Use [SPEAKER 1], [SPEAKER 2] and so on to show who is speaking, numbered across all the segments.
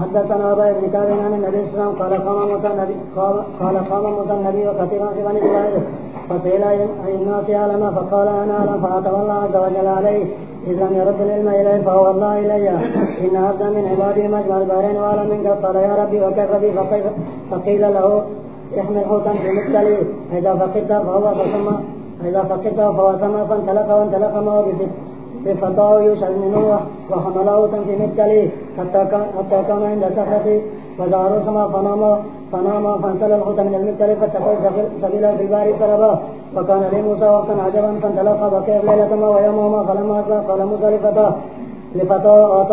[SPEAKER 1] حدثنا ابا بن كعب عن النبي صلى الله عليه وسلم قال قام موسى النبي قال قام موسى النبي وكثيرا في بني اسرائيل فسئل عن الناس علما فقال انا اعلم فاتى الله عز وجل عليه اذ لم يرد العلم اليه فهو الله الي ان عبدا من عبادي مجمع البحرين واعلم منك قال يا ربي وكيف بي فقيل له احمل حوتا في مبتلي اذا فقدت فهو فسمى اذا فقدت فهو سمى فانطلق وانطلق معه بفتح بفتاه يوشع نوح وحمله في مكة حتى كان عند سخطي فزاروا سما فنام فنام فانسل الحوت من المكة فاتقوا سبيلا في البار سربا فكان لي وقتا عجبا فانطلق بكير ليلة ما ويومهما فلما أصبح قال موسى لفتاه لفتاه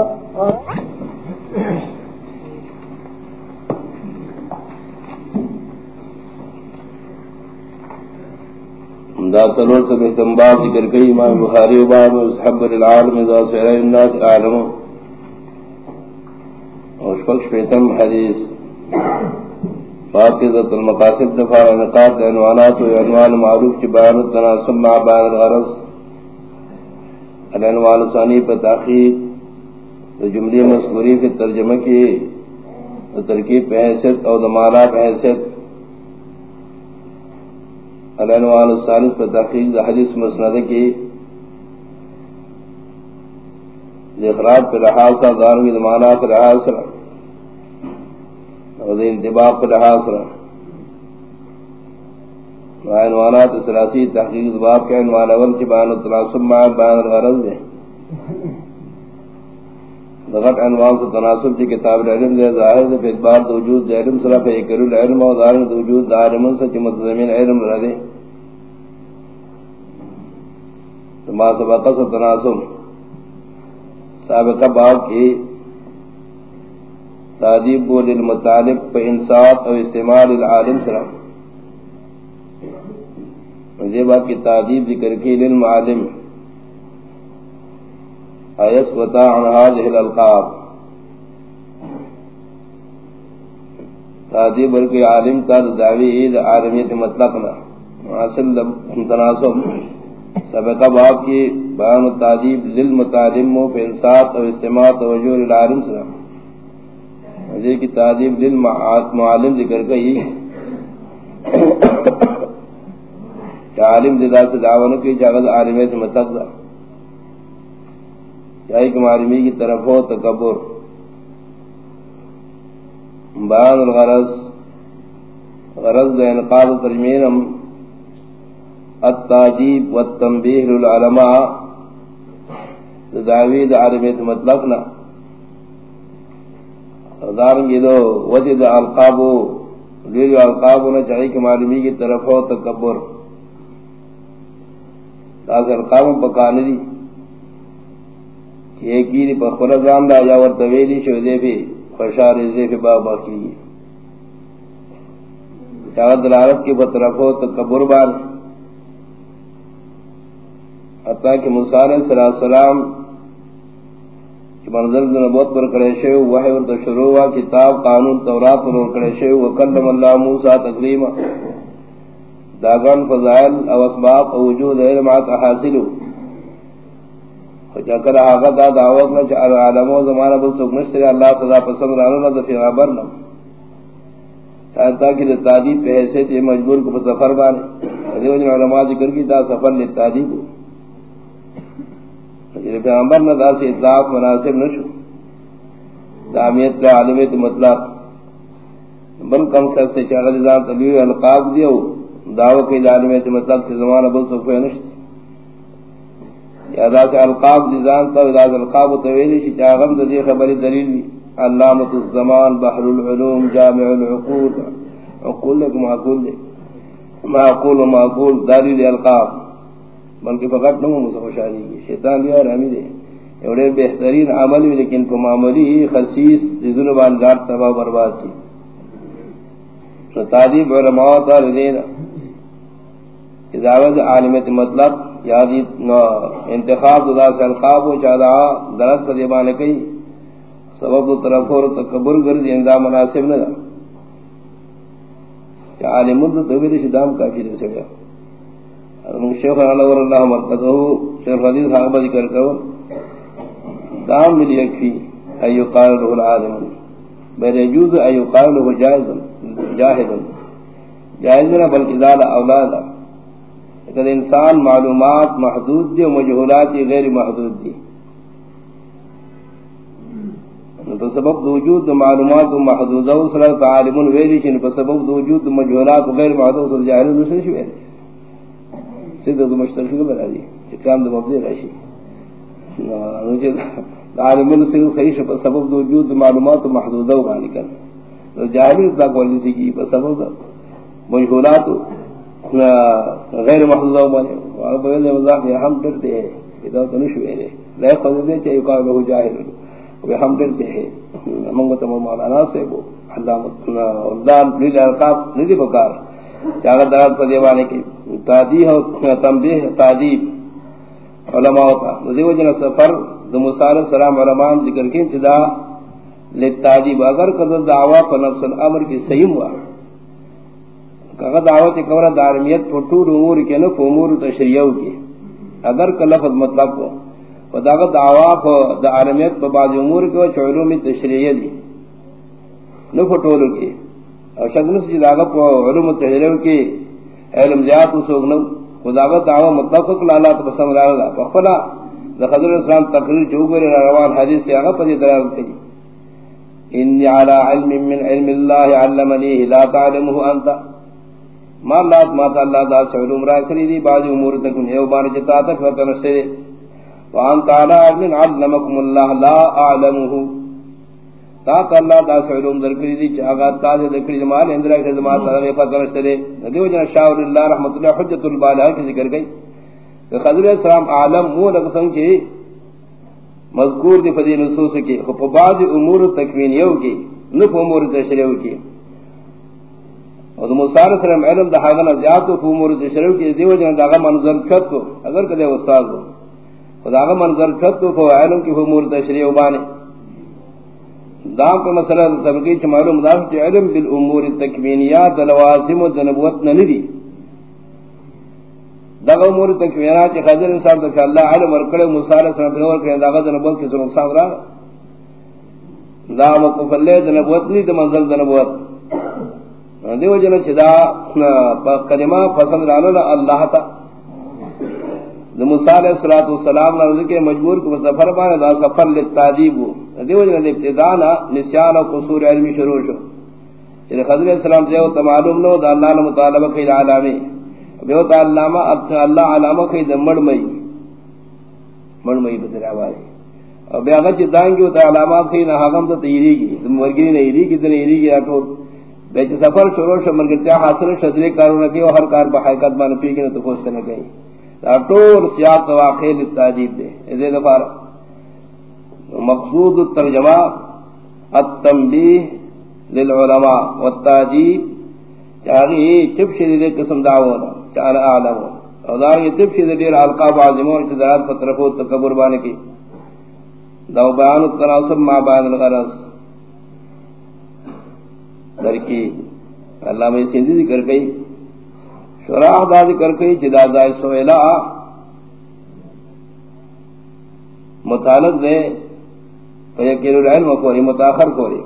[SPEAKER 2] دا سلور سے بہتم باب ذکر کئی امام بخاری و باب صحب للعالم دا سعر الناس عالم. اور شفق شفیتم حدیث. فاقضت المقاصد دفاع نقاط عنوانات و عنوان معروف کی بیان التناسب مع بیان الغرض. العنوان ثانی پر تاخیر. جملی مذکوری فی ترجمہ کی ترکیب پہ حیثیت اور دمانا پہ حیثیت. العنوان الثالث پر تحقیق دا حدیث مسند کی اخراج پر لحاظ سا داروی دمانا پر لحاظ سا اور انتباق پر لحاظ سا عنوانات سلاسی تحقیق دباب کے عنوان اول کی بیان التناسب مع بیان الغرض دے۔ غٹ عنوان سے تناسب کی کتاب العلم دے، ظاہر دے فیت بار وجود دے، علم صرف ایکر العلم و ظاہر دے، وجود دے، علم سے چمت زمین علم رہے ما سبقہ سے تناسب۔ سابقہ باب کی تعدیب بول المطالب پہ انصاف اور استعمال العالم سلام مجھے بات کی تعدیب ذکر کی للمعالم ایس وطا عن هذه الالقاب تعدیب بلکہ عالم کا دعوی عید عالمیت مطلقنا اصل تناسب سبقہ باب کی بیان التعدیب للمتعلم و فانصات و استماع توجہ للعالم سلام مجھے کی تعدیب للمعالم ذکر گئی کہ عالم ددا سے دعوانوں کی جاغد عالمیت متقضا چاہی کہ معلومی کی طرف ہو تکبر۔ بیان الغرض، غرض دے انقاض ترمین التادیب والتنبیح للعلماء دعوید عالمیت مطلق نا۔ دارنگی دو، وجد القابو لیلو القابو نا چاہی کہ معلومی کی طرف ہو تکبر۔ تاکہ القابو پکانے دی۔ ایک ہی پر خلقان دا یا ورطویلی شو دے بھی خوشار دے بھی بابا کی چاہت دلالت کی بطرف ہو تکبر بار. حتیٰ کہ موسیٰ علیہ السلام کی منظر نبوت پر کرے شے وحی ورد شروع ہوا، کتاب، قانون، تورات پر کرے شے وکلم اللہ موسیٰ تقریم داغان فضائل او اسباب او وجود علمات حاصلو چکر آغا دا دعوت نا چا العالم و زمانہ بل سک نشتر اللہ تدا پسند رانا نا دا فی غابر نا تاکہ دا پہ حیثیت یہ مجبور کو سفر بانے۔ دیو جن علماء ذکر کی دا سفر لی تعدیب ہو یہ پیغمبر نہ دا سے اطلاق مناسب نہ شو دامیت کا عالمیت مطلق۔ بن کم کر سے چاہ غزان تبیو القاب دیو۔ دعوی کی عالمیت مطلق سے زمانہ بل سکوے نشت یا دا سے القاب دیزان تا دا سے القاب تویلی شی چاہم دا دی خبری دلیل علامت الزمان بحر العلوم جامع العقول. عقول لکھ معقول دے معقول و معقول داری دی القاب. بلکہ فقط نمو مسخوشانی کی شیطان بھی اور ہمیں دے ایوڑے بہترین عمل بھی لیکن کو معمولی خصیص زن باندار تباہ برباد کی تعدیب علماء تعالی دینا اضاوت عالمت مطلب یادی انتخاب دا سے القاب و چاہدہ درد پر دیبان کئی سبب دو طرف اور تکبر گرد اندام مناسب نہ کہ عالم تو توبیر شدام کافی دے سکیا شیخ انور اللہ مرکزہ شیخ حدیث صاحبہ ذکر کرو دام ملی یکفی ایو قال له العالم بل يجوز ایو قال له جائز جاهد جائز نہ بلکہ ذال اولاد اگر انسان معلومات محدود دی و مجہولات غیر محدود دی. تو سبب وجود معلومات و محدود او صلاۃ عالم ویلی چن سبب وجود مجہولات غیر محدود جاہل نشن شوی سیدہ مشترک بنا دی کام دو مبدی راشی عالمون سے صحیح شپ سبب وجود معلومات محدودہ معنی کر جاہل اطلاق والی سی کی سبب مجہولات غیر محدودہ معنی اور بغیر یہ ہم ڈرتے ہیں۔ اذا تو نشو ہے لا خود دے چاہے کہ جاہل وہ ہم ڈرتے ہیں۔ منگو تم مولانا سے وہ علامت اللہ لیل القاب ندی بکار چاہتا دارت پر دیوانے کی تادیح و تنبیح تادیب۔ علماء کا۔ دیو جن سفر دو موسی السلام علماء ذکر کی ابتدا لتاجیب اگر قدر دعوا پر نفس الامر کی صحیح ہوا کہ دعوت کورا دارمیت پٹور امور کے نہ امور تشریعو کی اگر کا لفظ مطلب کو خدا کا دعوا پر دارمیت پر بعض امور کے چولوں میں تشریع دی نہ پٹور کی اور شگن سے داغا پر علوم تشریعو کی علم زیاد اسوگنو خداوت دعوی مطلق لالا تو بسم رالا فخلا لخضر اسلام تقریر جو گرے روان حدیث سے آگا پدی دلال کی انی علی علم من علم اللہ علمنی، لا تعلمه انتا ما اللہ ما اللہ دا سعلوم را کری دی بعض امور تکن ہے وبان جتا تک فتن سے وانت علی علم علمکم اللہ لا اعلمه تا اللہ دا علوم در کری دی چاگا تا دے ذکر جمال اندرا کے جماعت تعالی فتح رسلے ندیو جنا شاور اللہ رحمت اللہ حجت البالغ کی ذکر گئی۔ کہ خضر السلام عالم مو لگ سنگ کی مذکور دی فضیل نصوص کی۔ خب بعض امور تکوینیو کی نف امور تشریعو کی۔ اور موسیٰ علیہ السلام علم دا حاغنا زیاد تو امور تشریعو کی دیو جنا دا منظر چھت کو اگر کدے استاد ہو۔ خدا کا منظر چھت کو علم کی امور تشریعو بانے۔ دام کا مسئلہ طبقی چھ معلوم دا کہ علم بالامور التکوینیات لوازم و نبوت نہ ندی۔ دا امور تکوینیات چھ خضر انسان تو کہ اللہ علم ورکڑے موسی علیہ السلام اور کہ دا نبوت کی نقصان رہا دا مقفل دے نبوت نہیں تو منزل دا نبوت۔ دیو جن چھ دا کلمہ پسند لانا اللہ تا۔ موسی علیہ السلام نے ذکر مجبور کو سفر بانے دا سفر للتعذیب دیو جن ابتداء نسیان و قصور علمی شروع شو۔ کہ خضر السلام سے وہ معلوم نو دا اللہ نے مطالبہ کی علامی بیو تا علامہ اب اللہ علامہ کی دمڑ مئی۔ مڑ مئی بدر آواری اور بیا غچ دانگی تا علامہ کی نہ حکم تو تیری کی مرگی نہیں ری کی تنے کی اٹھو بیچ سفر شروع شو مرگتیا حاصل شدری کارو نہ کی ہر کار بحقیقت مان پی کے تو کوشش نہ گئی اٹور سیاق واقع للتعجیب دے اذے دفار مقصود الترجمہ التنبیہ للعلماء والتعجیب چاہی چپ شدید قسم دعونا چاہنا اعلم اور دار یہ چپ شدید القاب عظمون چدرات فترفو تکبر بانے کی. دو بیان التناسب ما بیان الغرص در کی اللہ میں سندی ذکر گئی شراح دا ذکر کئی چدا دا سویلا متعلق دے فیقیر العلم کوری متاخر کو کوری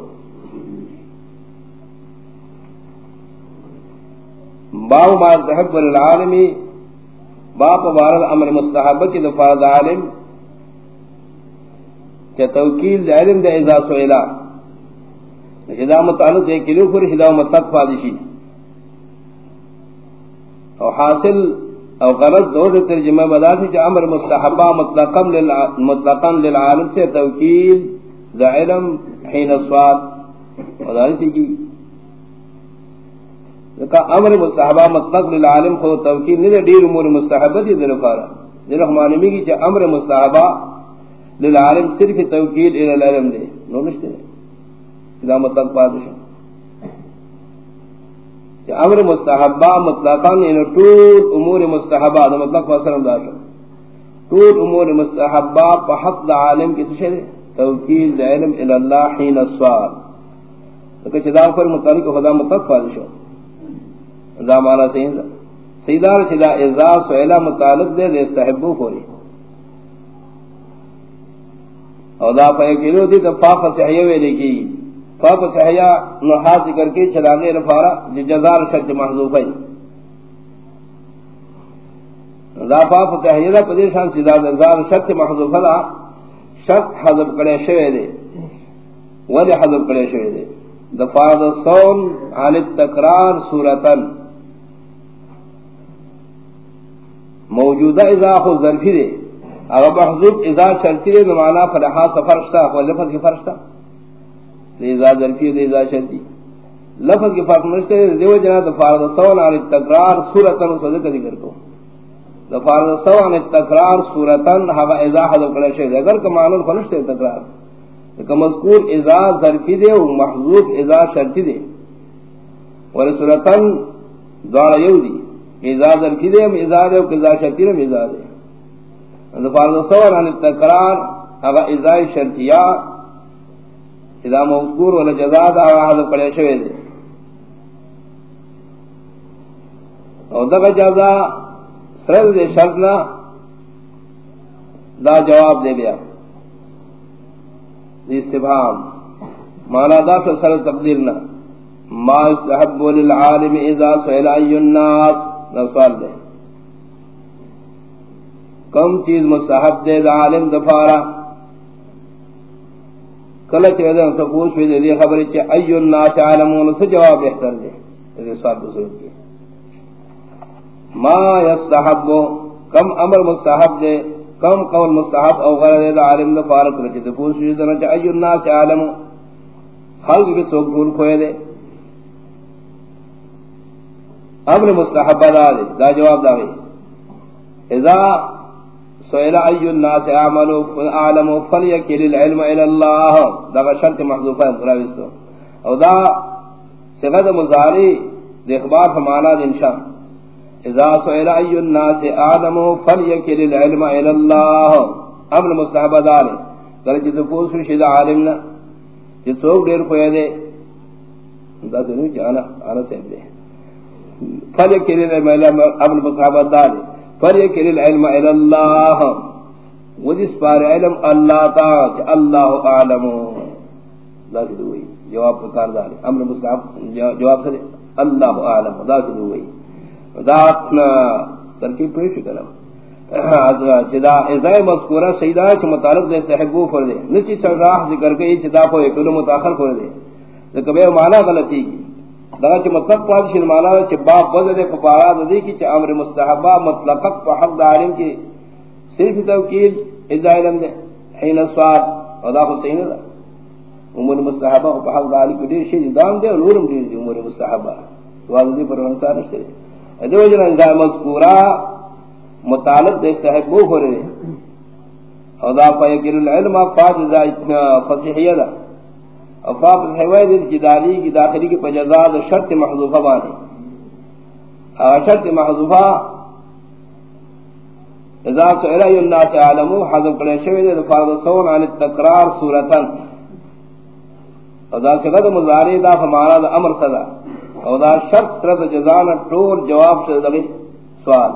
[SPEAKER 2] باو ما تحب للعالمی باپ بارد امر مستحبت کی دفاع عالم کہ توکیل دا علم دے ازا سویلا۔ اذا متعلق دے کلو فرش دا متق فادشی او حاصل او غرض دو ترجمہ بدا بداتی کہ امر مستحبہ مطلقا مطلقا للعالم سے توکیل ذا علم حین الصوات وداری سی کی کہ امر مستحبہ مطلق للعالم خو توکیل نہیں دیر امور مستحبہ دی دل فارا دل معنی کی کہ امر مستحبہ للعالم صرف توکیل الى العلم دے۔ نو نشتے۔ اذا مطلق پادشاہ کہ امر مستحبہ مطلقاً یعنی طول امور مستحبہ، دا مطلق واسرم داشا طول امور مستحبہ پا حق دا عالم کی تشہر توکیل دا علم الاللہ حین السوال. لیکن چدا پر مطلق خدا مطلق فادشو دا مانا سید سیدار چدا ازا سویلہ مطالق دے دے استحبو خوری او دا پہ کلو دی تو پاپ صحیح وے لکھی پاپ صحیح نحاس کر کے چلانے رفارا جزار شرط محضوب ہے۔ دا پاپ صحیح دا پدیشان چیزا جزار شرط محضوب ہے شرط حضب کرے شوے دے۔ ولی حضب کرے شوے دے۔ دفاع دا صون عن التکرار صورتاً۔ موجودہ اضافہ ظرفی دے۔ اگر محضوب ازا شرطی دے نمانا فلحا سفرشتا وہ لفظ کی فرشتا دے ظرفی دے شرطی. لفظ کی فرق نشتے دیو جنا دفارد سوان عن التقرار صورتا صدق ذکر کو. دفارد سوان عن التقرار صورتا حقا ازا حضر کرے شہد اگر کمانت فلشتے تقرار کہ مذکور ازا ظرفی دے و محضوب ازا شرطی دے. اور صورتا دوارا یو دی. ازا ظرفی دے ازا دے و ازا شرطی دے ازا دے. دفار تصور عن التقرار اغا ازائی شرطیہ اذا مذکور ولا جزا دا حضر پڑے شوئے دے. او دغا جزا سرد دے شرطنا دا جواب دے بیا. دی مانا دا پھر سرد تقدیرنا ما استحب للعالم اذا سئل ای الناس. نسوال دے. کم چیز مستحب دے دا عالم دفارا کل چیز دے ہم پوچھ بھی دے دی خبری چی ایو الناس عالمون سے جواب بہتر دے اسے سوال بزرگ کی ما یستحب، کم امر مستحب دے کم قول مستحب او غیر دے دا عالم دفارا کل چیز پوچھ بھی دے ایو الناس عالمون خلق کی سوک بھول کھوئے دے امر مستحب دا دے دا جواب دا گئی اذا سئل ای الناس اعملوا اعلموا فليكل العلم الى الله دا شرط محذوفہ ہے راویستو او دا صفت مضارع اخبار فمانا انشاء. اذا سئل ای الناس اعلموا فليكل العلم الى الله امر مستحب دار کہ جس پوچھ شد عالمنا کہ تو دیر کوئی دے. دا دنو جانا انا سے دے. فليكل العلم الى امر مستحب دار فلیکن العلم الى اللہ وجس پار علم اللہ تا اللہ اعلم لا جواب کار دار امر مصعب جواب سے اللہ اعلم لا سدوئی ذات ترکیب پیش کرم جدا ازای مذکورہ سیدہ کے متعلق دے صحبو دے نچی ذکر کے چدا کو ایک متاخر کر دے تو کبھی معنی غلطی کی. دا چې مطلق پات شي معنا چې باب بدل په پارا د دې کې چې امر مستحبہ مطلق په حق دارین کې صرف توکید ازایلم ده حين سواد او دا حسین ده امور مستحبہ په حق دارین کې ډیر شي دام ده نورم ډیر دي امور مستحبہ واجب پر انصار نشته ادو جن دا مذکورا متعلق د استحبو هره او دا پای العلم فاج ذا فصیحیہ ده افاق الحوائد کی دالی کی داخلی کی پجزاد شرط محضوفہ بانی۔ شرط محضوفہ اذا سئل ای الناس عالمو حضب کرے شوی دے سون عن التکرار صورتا اذا سقد مزاری دا فمارا دا امر صدا او دا شرط سرد جزانا طول جواب شد دغی سوال۔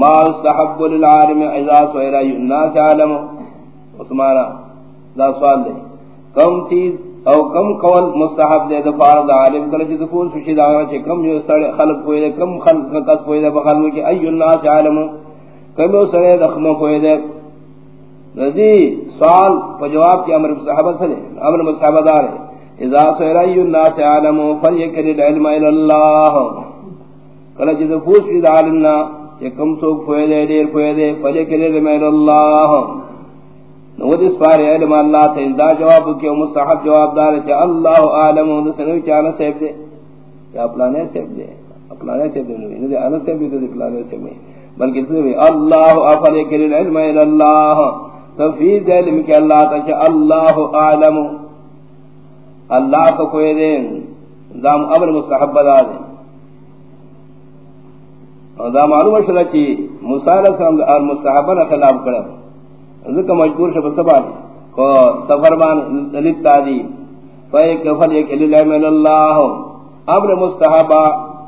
[SPEAKER 2] ما استحب للعالم اذا سئل ای الناس عالمو اسمانا دا سوال دے۔ کم چیز او کم قول مستحب دے دفار دا عالم کل چیز فون سوشی آگا چی کم جو سڑے خلق پوئے دے، کم خلق کس پوئے دے بخلو کی ایو الناس عالم کم جو سڑے دخم پوئے دے۔ رضی سوال پا جواب کی امر مستحب سلے امر مستحب دارے۔ اذا سوئر ایو الناس عالم فلیکن العلم الاللہ کل چیز فون سوشی عالمنا چی کم سوک پوئے دے، دیر پوئے دے، فلیکن العلم الاللہ نو دس پار علم اللہ تے دا جواب کہ مستحب جواب دار کہ اللہ عالم و سنو چانا سیب دے یا پلانے سیب دے پلانے سیب دے نو دے انا سیب دے پلانے سیب دے بلکہ تو اللہ افضل کر العلم الى اللہ تفید علم کہ اللہ تا اللہ عالم. اللہ کو کوئی دے دام امر مستحب دا دے دا معلوم شلا چی موسی علیہ السلام مستحبہ خلاف کرا ذکر مجبور شب سبان کو سفر بان دلیت تادی فیک فلیک للعلم اللہ. امر مستحبا.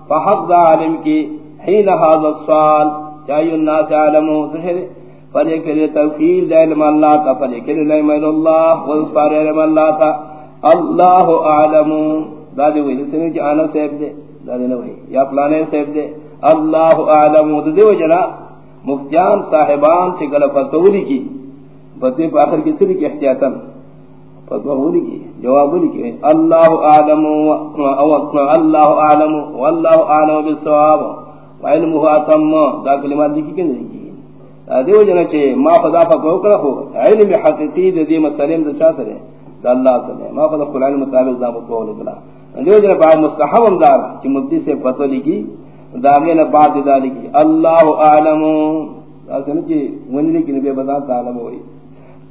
[SPEAKER 2] فحق دا علم کی حین حاضر السوال چاہی الناس علمو سشد فلے کے لیے توفیل دے علم اللہ تا. فلے کے لیے علم اللہ. وذکر علم اللہ تا. اللہ اعلم دادی وہی جسے کہ انا سیب دے. دادی نہ وہی یا پلانے سیب دے. اللہ اعلم دے وجنا مفتیان صاحبان سے گلفتوری کی. فتوی پر آخر کسی کی احتیاطا؟ فتوی کی جواب کی اللہ اعلم اللہ اعلم واللہ اعلم بالصواب، وعلمه اتم. دا کلمات لکھی کہ نہیں کی دیو جنا چے ما خدا فکو کرا ہو علم حقیقی دی مسلم دا چا سرے دا اللہ سنے ما خدا قرآن مطابق دا کو لکلا دیو جنا با مستحب دار کہ مدی سے فتوی لکھی داغے نہ بعد دا لکھی اللہ اعلم. اسن کی ونی کی نبی بتا تعلم ہوئی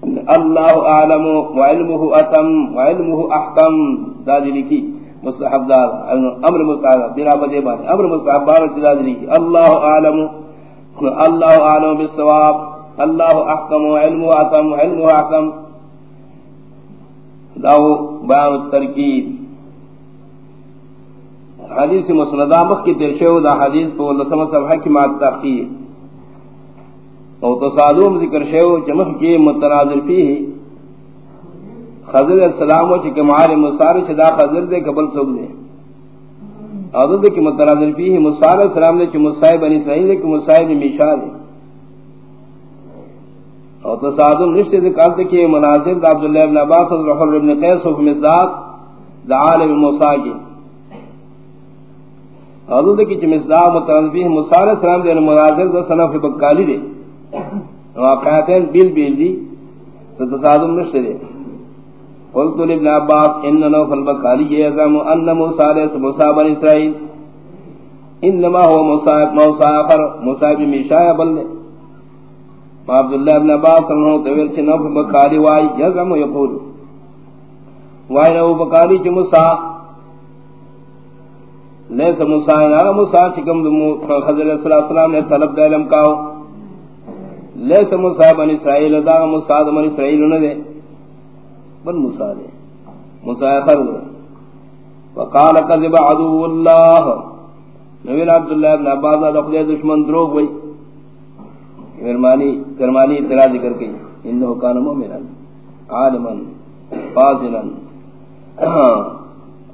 [SPEAKER 2] اللہ اعلم وعلمه اتم وعلمه احکم دا لکھی مستحب دار امر مستحب بنا بدے بات امر مستحب بار چلا دی اللہ عالم اللہ عالم بالثواب اللہ احکم علم اتم علم احکم داو بیان الترکیب حدیث مسندہ مخ کی ترشو دا حدیث کو اللہ سمجھ صفحہ کی مات تحقیق او تصادوم ذکر شو چمخ کی متناظر فیہ خضر السلام و چکہ معال مصار چدا خضر دے قبل سب دے. حضر دے کہ متناظر فیہ مصار السلام دے چھ مصائب بنی سعید دے کہ مصائب میشا دے. اور تصادم رشتے دے کالتے کہ مناظر دا عبداللہ ابن عباس رح ابن قیس و مصداق دا عالم موسیٰ کی حضر دے کہ چھ مصداق متناظر فیہ مصار السلام دے یعنی مناظر دا صنف بکالی دے. واقعاتین بیل بیل جی، دی تصادم رشتے دے۔ قلت لابن عباس، ان نوفل بقالی يزعم ان موسى عليه موسى بن اسرائيل انما هو موسى موسى اخر موسى بن ميشا بل عبد الله بن عباس انه طويل کہ نوفل بقالی واي يزعم يقول واي نو بقالی کہ موسى ليس موسى انا موسى كم خضر صلی اللہ علیہ وسلم نے طلب علم کا ليس موسى بن اسرائيل دا موسى بن اسرائيل نے بن موسیٰ دے۔ موسیٰ خرد وقال قذب عدو اللہ۔ نبیل عبداللہ ابن عبادہ لقضی دشمن دروگ بھئی کرمانی کرمانی اطلاع ذکر کی انہو کان مومنا، عالما، فاضلا۔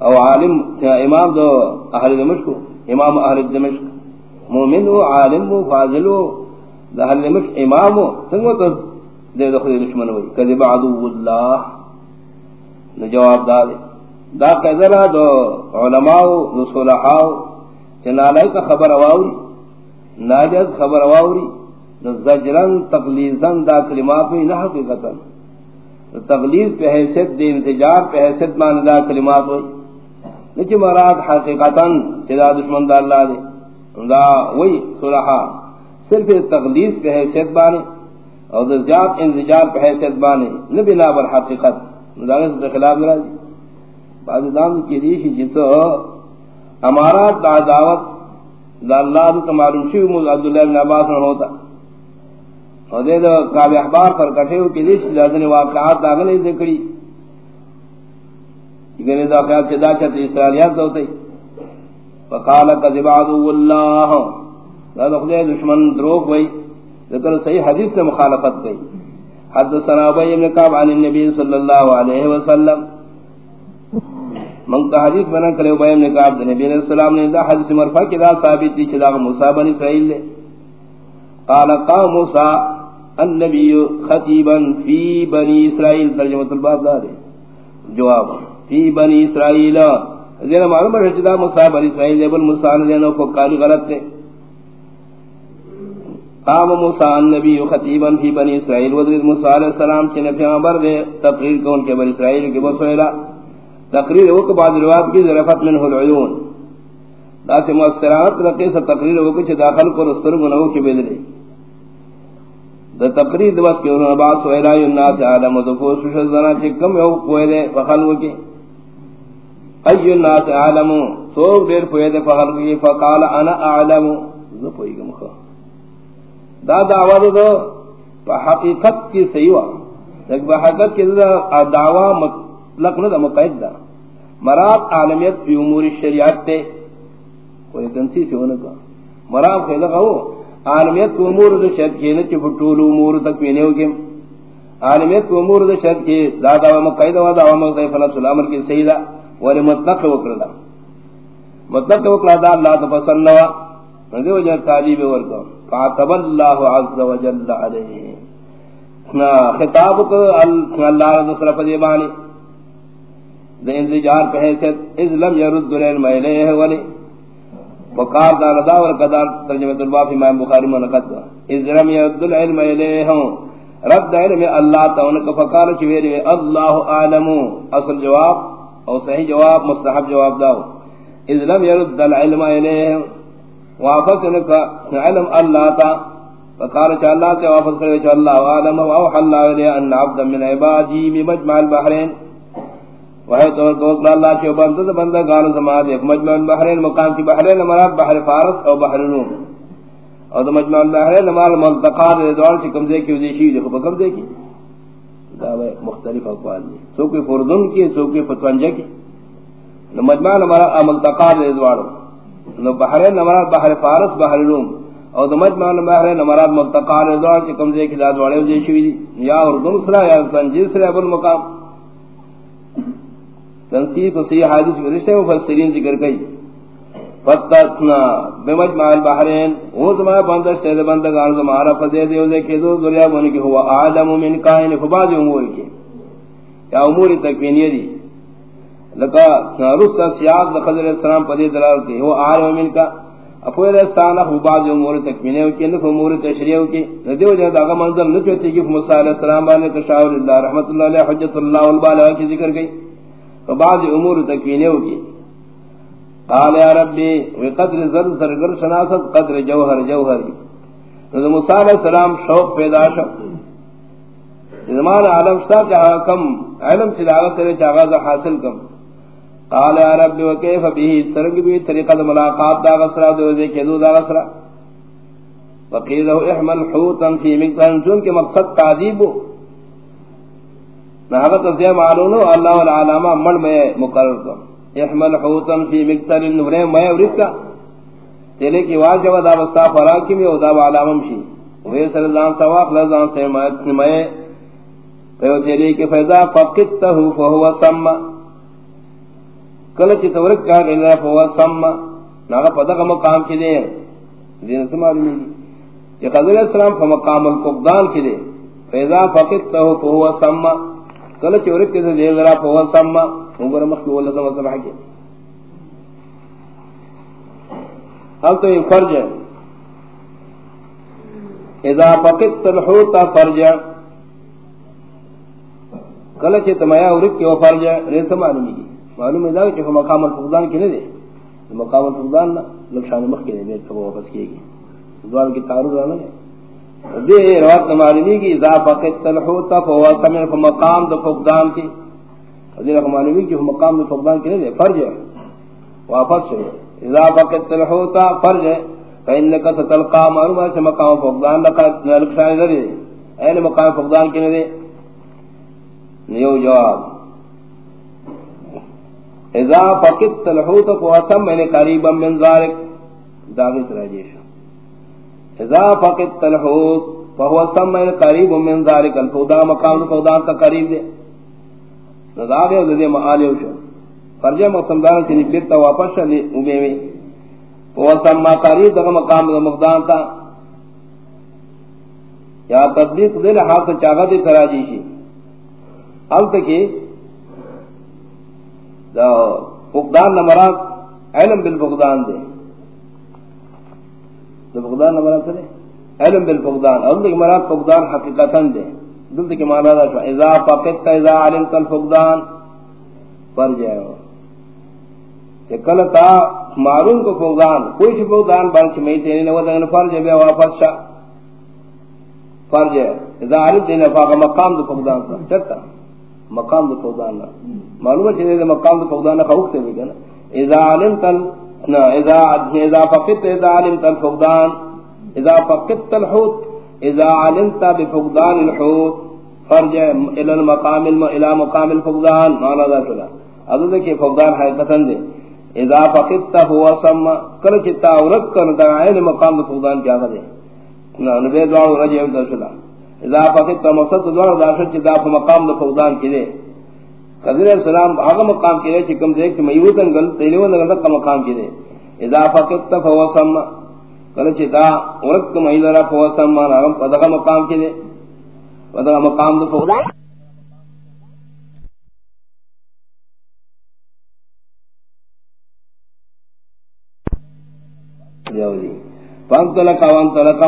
[SPEAKER 2] او عالم، امام دو اہل دمشق۔ امام اہل دمشق۔ مومن و عالم و فاضل و اہل دمشق امام و سنگو تو دے دخلی دشمن ہوئی۔ قذب عدو اللہ؟ نو جواب دا دے۔ دا قدرہ دو علماء دو صلحاء چنالائی کا خبر اواوری ناجز خبر اواوری نو زجرن تقلیزن دا کلمات میں نہ حقیقتا۔ تقلیز پہ حیثیت دے انتجار پہ حیثیت مان دا کلمات ہوئی۔ لیکن مراد حقیقتا چدا دشمن دا اللہ دے۔ دا وہی صلحاء۔ صرف تقلیز پہ حیثیت بانے اور زیاد انتجار پہ حیثیت بانے نبی نابر حقیقت مدارس کے خلاف ناراض جی۔ بعض دام کی دیش جسو امارات دا دعوت، دا اللہ تو معلوم شی مول عبد اللہ بن عباس نہ ہوتا۔ اور دے دو کعب احبار پر کٹے ہو کی دیش لازم واقعات دا نہیں ذکری۔ کہ دا خیال سے دا چت اسرائیلیات ہوتے فقال كذب عدو اللہ۔ دا خدای دشمن دروغ ہوئی ذکر صحیح حدیث سے مخالفت گئی حدثنا ابي بن كعب عن النبي صلى الله عليه وسلم. من حدیث بنا کرے ابی بن كعب نبی علیہ السلام نے، دا حدیث مرفوع کیا ثابت تھی چلا موسی بن اسرائیل نے قال قام موسی النبي خطيبا في بني اسرائيل ترجمہ الباب دا دے جواب في بني اسرائيل ذرا معلوم ہے کہ دا موسی بن اسرائیل نے بل موسی نے، نو کو قال غلط ہے قام موسیٰ النبی خطیبا فی بنی اسرائیل ودرد موسیٰ علیہ السلام چنے پیغمبر دے تقریر کو ان کے بنی اسرائیل کے بسوئلہ تقریر وہ کہ بعض روایت کی ذرفت منہ العیون۔ دا مؤثرات رقی سے تقریر وہ کہ داخل کو رسر گنہو کے بدلے دا تقریر دبس کے انہوں نے بعض سوئلہ الناس عالم و دفوس شزنا چکم یو کوئے دے فخلو کے ای الناس عالم سوک دیر پوئے دے فخلو کے فقال انا اعلم۔ زپوئی گا مخواہ دا دعوی دا حقیقت کی سیوا لیکن پا حقیقت کی دا دعوی مطلق ندا مقید دا۔ مراد عالمیت فی امور شریعت تے۔ کوئی تنسی سے ہونے کا۔ مراد خیلی ہو عالمیت کو امور دے شرط کی نہ چپٹول امور تک پینے ہو کے عالمیت کو امور دے شرط کی دادا و مقید و دعوا مقید فلا سلام کی سیدہ ولی مطلق وکردا مطلق وکردا دا اللہ تفصلوا ندی وجہ تعلیب ورکا فاتب اللہ عز و جل علیہ خطاب کو اللہ رضا صرف دیبانی دے انزجار پہ حیثیت اذ لم يرد العلم الیہ ولی وقال دا رضا ورقدار ترجمہ الباب فی امام بخاری منقد اذ لم يرد العلم الیہ رد علم اللہ تونک فقال چویری اللہ عالم اصل جواب او صحیح جواب، مستحب جواب داو اذ لم يرد العلم الیہ واپس انکا علم اللہ تا، فقال چا اللہ تے واپس کرے، چا اللہ عالم او اوحى اللہ علیہ ان عبد من عبادی بمجمع البحرین۔ وہ تو تو اللہ کے بندہ بندہ گان زمان ایک مجمع البحرین مقام کی بحرین مراد بحر فارس او بحر نوم۔ اور مجمع البحرین مال منطقہ دے دوار سے کم دے کی وزی شید کو کم دے کی دعوے مختلف اقوال دی سو کوئی فردن کی سو کوئی فتوانجہ کی۔ مجمع مراد منطقہ دے دوار نو بحرین مراد بحر فارس، بحر نوم اور تو مجمع البحرین مراد منطقہ دے دوار سے کم دے کی دوار وزی شید یا اردن سرا یا تنجیل سرا ابن مقام. تنصیف و صحیح حدیث میں رشتے مفسرین ذکر کئی. فتتنا بمجمع البحرین. وہ زمان بندر چہد بندگان زمارا فدے دے دے کہ دو دریا بن کے ہوا آدم من کائن فباز امور کے یا امور تکوینی دی. لکا رسل سیاق دا خضر السلام پدے دلال کے، وہ آدم من کا۔ اپویر استانا فباز امور تکوینی کی نف امور تشریعو کی ندیو جہد آگا منظر نچوتی کی فمسا علیہ السلام بانے تشاور اللہ، رحمت اللہ علیہ، حجت اللہ والبالہ کی ذکر گئی۔ فبعض امور تکوینے ہوگی قال یا ربی وقدر زر سرگر شناست قدر جوہر جوہری۔ رضا موسیٰ علیہ السلام شوق پیدا شو۔ زمان عالم شتا چاہا کم، علم چلاغ سرے چاہا حاصل کم۔ قال یا ربی وکیف بیہی سرنگ بھی طریقہ ملاقات دا غسرہ دو دے کے دو دا غسرہ. وقیل له احمل حوتا فی مقتل چون کے مقصد تعذیب ہو. نہاغت زیا معلوم ہو، اللہ والعلامہ من میں مقرر کر. احمل حوتن فی مقتل نورے میں ورکا تیلے کی واجب دا بستا فراکی میں دا علامم شی وے صلی اللہ علیہ وسلم لزان سے میں پیو تیلے کی فیضا فقدتہ فہو سم کلچ تورک کہا کہ اللہ فہو سم ناغا پدق مقام کی دے دین سماری میں یہ قدر السلام فمقام القبدان کی دے فیضا فقدتہ فہو سم. کل چورک کے دے ذرا پو سما عمر مخ کو اللہ سبحانہ وتعالى کے اب تو یہ فرض ہے اذا فقدت الحوت فرج. کل چ تمایا اورک کے فرج ہے سما نہیں معلوم ہے کہ مقام الفقدان کے دے مقام الفقدان لکشان مخ کے دے تو واپس کیے گی دوار کی تعارض ہے دے روایت نمارنی کی اذا فقد تلحوتا فهو سمع فمقام دو فقدان کی دے نمارنی کی مقام دو فقدان کی نہیں فرج ہے واپس ہے اذا فقد تلحوتا فرج ہے فإنك ستلقى معلومہ سے مقام فقدان لکا نلکشانی دے این مقام فقدان کی نہیں نیو جواب. اذا فقد تلحوتا فهو سمع قریبا من ذلك. داغت راجیشا اذا فقد تلحوت فهو سمع قريب من ذلك. الفودا مقام الفودا کا قریب دے. نذاب ہے دے معالی ہو فرجہ مقصدان چنی پھر واپس چلی اوبے میں. وہ سمع قریب دا مقام مقدان تا. یا تطبیق دے لحاظ سے چاہا دے تراجی شی. حال دا فقدان نمرات علم بالفقدان دے۔ فقدان نہ مراد علم بالفقدان، اور دیکھ مراد فقدان حقیقتا دے۔ دل کے معنی دا شو، اذا فقدت، اذا علمت الفقدان پر جائے ہو کہ کل تا معلوم کو فقدان، کوئی چھ فقدان بن چھ میں تینے نہ ودن پر جائے واپس شا۔ پر جائے اذا علمت یعنی ان مقام دو فقدان پر چتا مقام دو فقدان معلوم ہے کہ مقام دو فقدان کا وقت ہے نا اذا علمت اذا اذا فقدت، اذا علمت الفقدان اذا فقدت الحوت، اذا علمت بفقدان الحوت فرجع الى المقام الى مقام الفقدان ما لا ذا اذا کہ فقدان ہے قسم دے اذا فقدت هو سم کل چتا اورک کر دا عین مقام الفقدان کیا دے نبی دوار رجی درشلا اذا فقط مقصد دوار داخل چی دا مقام دا فوضان کی دے. قدر السلام آغا مقام کی دے چی کم دیکھ چی میوتن گل تینیون گل دقا مقام کی دے. اذا فقط فوسم کل چی دا ورک میلرا فوسم آغا دقا مقام کی دے. ودقا مقام دا فوضان جاوزی فانطلق وانطلق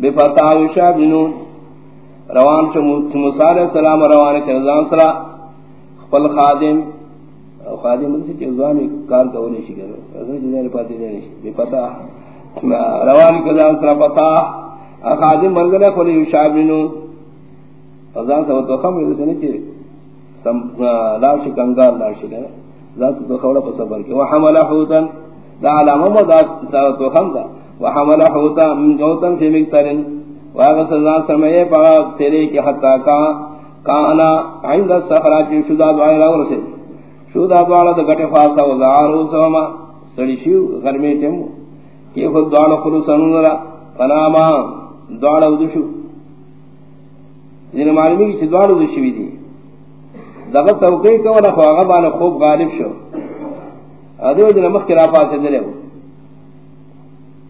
[SPEAKER 2] معه بفتاة شابنون. روان شو موسیٰ علیہ السلام روان کے نظام سرا خپل خادم او خادم من سے چیزوانی کار کولی شکر رسول جنہیں پاتی دینے شکر بفتاة روان کے نظام سرا فتاة خادم من گلے خلی شابنون. ازان سا تو خم یہ سنے چی لاش کنگار لاش لے ذات تو خورا پسبر کی وحمل حوتا دا علامہ مدا تو خم دا. وحمل حوتا من جوتم فی مکترن واغس اللہ سمعے پا تیرے کی حتی کا کانا عند السخرات شدہ دعائی راو رسے شدہ دعائی دا گٹے فاسا وزارو سوما. سڑیشیو غرمی تیمو کی خود دعائی خلوص انورا فناما دعائی ودشو جن معلومی کی دعائی ودشوی دی. دغت توقعی کونا خواغبان خوب غالب شو. ادو جن مخ کرا پاس دلے ہو.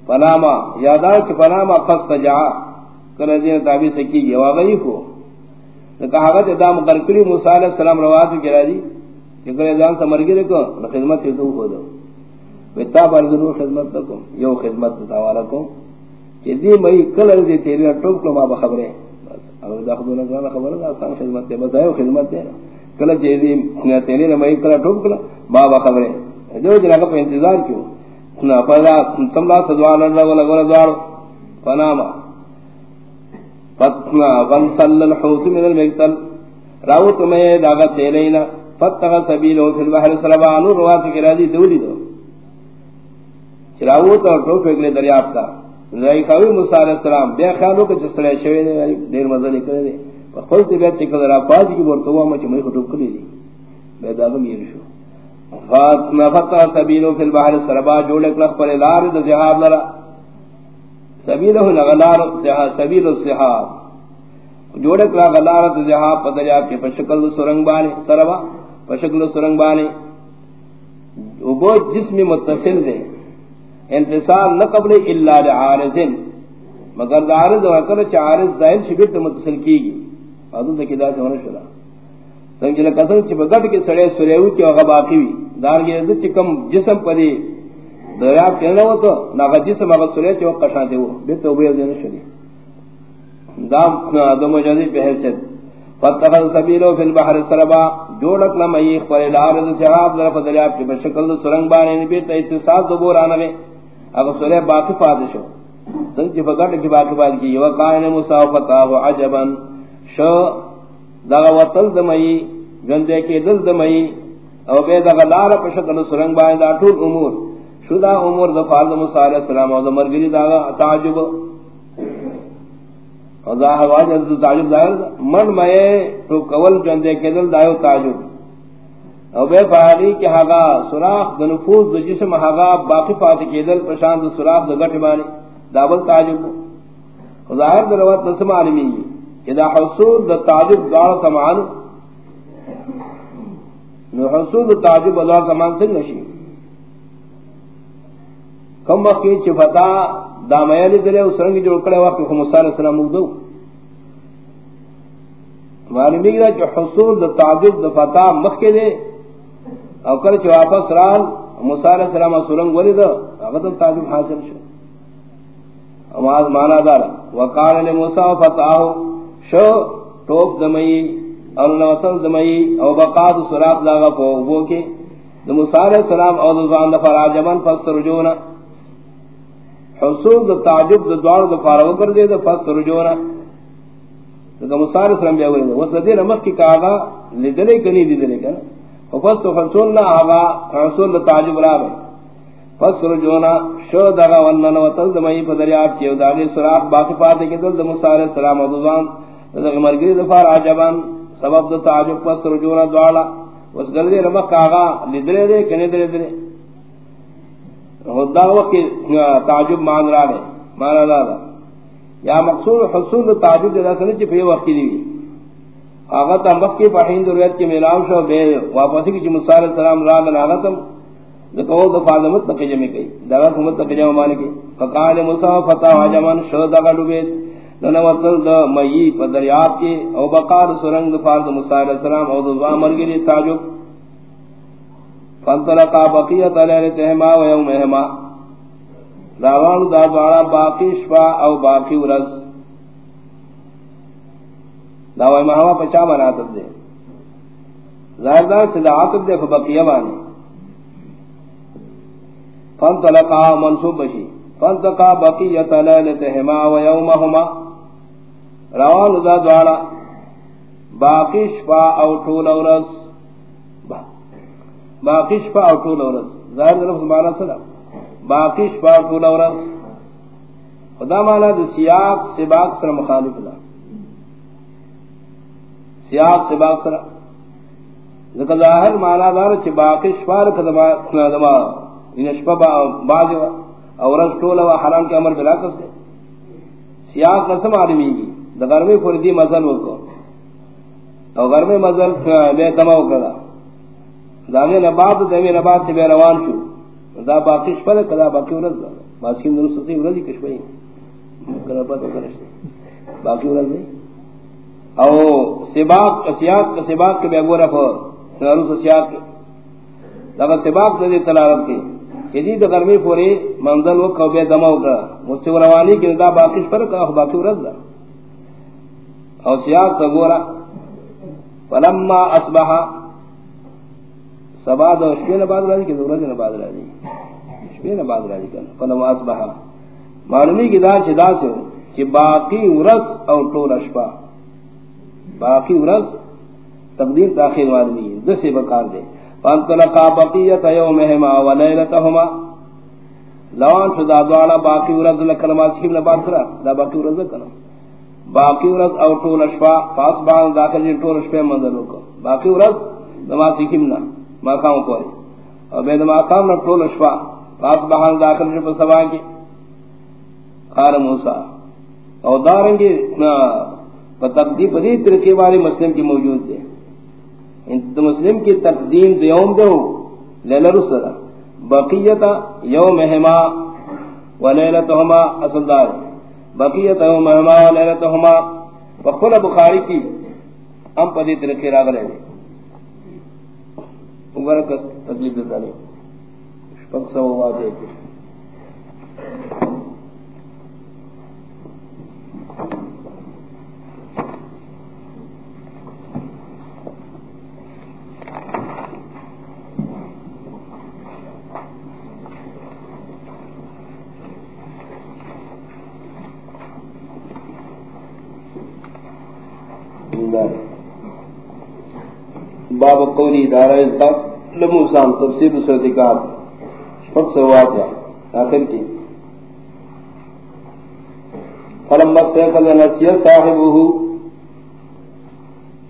[SPEAKER 2] پناما یادا کہ پناما قصد جا کر دین تابع سکی یہ واغی کو نے کہا کہ دام کرکلی موسی علیہ السلام روات کی راضی کہ کرے جان سمر گرے کو خدمت تو ہو دو وتا برزو خدمت کو یو خدمت تاوالا کو کہ دی مئی کل دی تیرے ٹوک کو ما خبرے اور دا خبر نہ خبر نہ آسان خدمت دے بتاؤ خدمت دے کل جے دی تیرے مئی کل ٹوک ما خبرے جو جنا کا انتظار کیوں نہ پہلا سملا سدوان اللہ ولا ولا دوار. فناما. فتنا ون الحوت من المقتل. راوت میں داغا تیلینا. فتغ سبیلو فی البحر سربانو روات کی راضی دولی دو. چراوت اور ٹوک اگلے دریاب کا. ذائی خاوی موسیٰ علیہ السلام بے خیالو کہ جس طرح شوئے نے دیر مزہ نکلے دے. خلط بیت چکل را کی بورتوا مچ مئی کو ٹوک لی دی. بے داغم یہ شو. فاتنا سبیلو فی البحر سربا جوڑک لخ پر لار دا جہاب لرا. سبیلو لغلار سبیل السحاب. جوڑک لخ غلار دا جہاب پر دریاب کے پشکل سرنگ بانے، سربا پشکل سرنگ بانے. وہ جسم متصل دے. انتصال نہ قبل الا لعارض مگر دارز و اکر چارض ظاہر شبیت متصل کی گی ادو دکیدا سے ہونا شلا. سنجل قسم چ بغت کے سڑے سریو کی او باقی وی دار یہ د چکم جسم پدی دریا کے نہ تو نہ جسم اگر سرے چ قشا دے وہ بے تو بے دین شری دام ادم جدی پہ سے فتح سبیلو فی البحر سربا. جوڑک نہ مئی پر لارد جواب در دریا کے بشکل سرنگ بانے نبی تے اتصال دو بورانے میں اگر سرے باقی پادشو سنچ بغت کی باقی بات کی. وقائن مصافتا عجبا. شو دغه وتل دمئی گندے کے دل دمئی او بے دغه لار په شکل سرنگ باندې دا ټول امور۔ شدا امور د فاضل موسی علیہ السلام او د مرګری دا تعجب۔ او دا حواج د تعجب ظاهر من مے تو کول گندے کے دل دایو تعجب۔ او بے فاری کہ ہاگا سوراخ د نفوذ د جسم ہاگا باقی پات کے دل پرشان د سوراخ د گٹھ باندې داول تعجب۔ ظاہر د روات نسم عالمی اذا حصول دا تعجب دار تمان نو حصول دا تعجب دار تمان سے نشی. کم وقت کی چفتا دا میلی دلے اس رنگی جو کڑے وقت کو موسیٰ علیہ معلومی گا جو حصول دا تعجب دا فتا مخ کے دے. او کر چو واپس رال موسیٰ علیہ السلام سرنگ ولی دا، اگر تعجب حاصل شو اما مانا دارا، وقال لموسیٰ فتاہو شو، ٹوپ دمئی اور نوتل دمئی، او بقاد سراب داغا پو وہ کے۔ دمو سارے سلام او دزوان دفار آجبان فست رجونا۔ حصول دا تعجب دا دوار دا فارو کر دے دا فست رجونا۔ دمو سارے سلام بیا ہوئے وہ سدی رمک کی کاغا لدلے کنی لدلے کنا۔ فست حصول نا آغا، حصول دا تعجب را بے۔ فست رجونا، شو داغا ونن نوتل دمئی پا دریاب کیو، داغی سراب باقی پاتے کے دل دمو سارے سلام او دزوان مرگری دفار عجبان. سبب دا تعجب پس رجونا دعالا اس گلدے رمک آغا لدرے دے کنے درے درے دا وقت تعجب مان را لے مانا دا دا یا مقصود، حصول دا تعجب دے سنے چ پے وقت دی آغا تا مکی پاہین روایت کے میلاو شو بے واپسی کی جمع صلی اللہ را دن آغا تم دکو دفع دمت تک جمع کئی دغت حمد تک جمع مانے کی فقال موسیٰ فتح حجمان شو دغا لبیت ننورتل مطلب دا مئی پا دریاب کی او بقار سرنگ دفار دا موسیٰ علیہ السلام او دزوا مرگلی تعجب فانطلقا بقیت علیہ تہما و یوم احما راوان دا دوارا باقی شفا او باقی ورس دا وای ما ہوا پچا بنا تد دے. ظاہر دا صدا عتد دے فبقیہ بانی فانطلقا منصوب بشی. فانطلقا بقیت علیہ لیلتہما و یومہما روان دا دوارا باقی شفا او طول او ورس باقی شفا او طول ورس ظاہر دا لفظ مانا صدا باقی شفا او طول ورس خدا مانا دا سیاق، سباق سر مخالف دا سیاق سے باق سرا ظاہر مانا دار چھ باقی شفار کدما دما ان شفا باز اور رز طول و حرام کے عمر بلا کس دے سیاق نسم آدمی کی دا غرمی فردی مزل وکو او غرمی مزل بے دما وکلا دامی نبات دامی نبات سے بے روان شو. دا باقی شفا دا کدا باقی ورز دا باقی ورز دا باقی ورز دا باقی ورز باقی ورز دا او سباق، سیاق، سباق کے بے گورا پر نارو سیاق لگا سباق دے تلاوت کی جدید گرمی پوری منزل وقت بے دما کا مستوروانی کے دا باقی پر کا باقی رد دا او سیاق کا فلما اصبح، سبا دو شپین بعد راجی کہ دورہ جن بعد راجی شپین بعد راجی کنا فلما اصبح. معلومی کی دا چدا سے کہ باقی ورس او طول اشپا باقی ورس تقدیر تاخیر والی ہے دس بکار دے فانطلقا بقیت یومہما و لیلتہما لوان شدا دوانا باقی ورس لکلمہ سکیم نبات سرا دا باقی ورس لکنا باقی ورس او طول اشفا پاس بان داخل جن طول اشفا منظر کو باقی ورس دما سکیم نا مقام کوئی اور بید مقام نا طول اشفا پاس بان داخل جن پر سبان کی قال موسیٰ. او دارنگی تقدیم بدی طریقے والے مسلم کی موجود ہے مسلم کی تقدیم دیوم دو لیلہ رسلا بقیت یوم ہما و لیلتہما اصل دار. بقیت او مہما و لیلتہما وقل بخاری کی ہم پدی طریقے راگ لے مبارک تقلیب دیتا نہیں شپک سو واضح باب قولی دارا انتاق لموسان تفسیر سورت کار۔ شفق سوات یا آخر کی۔ فلم مستيقظ نسي صاحبه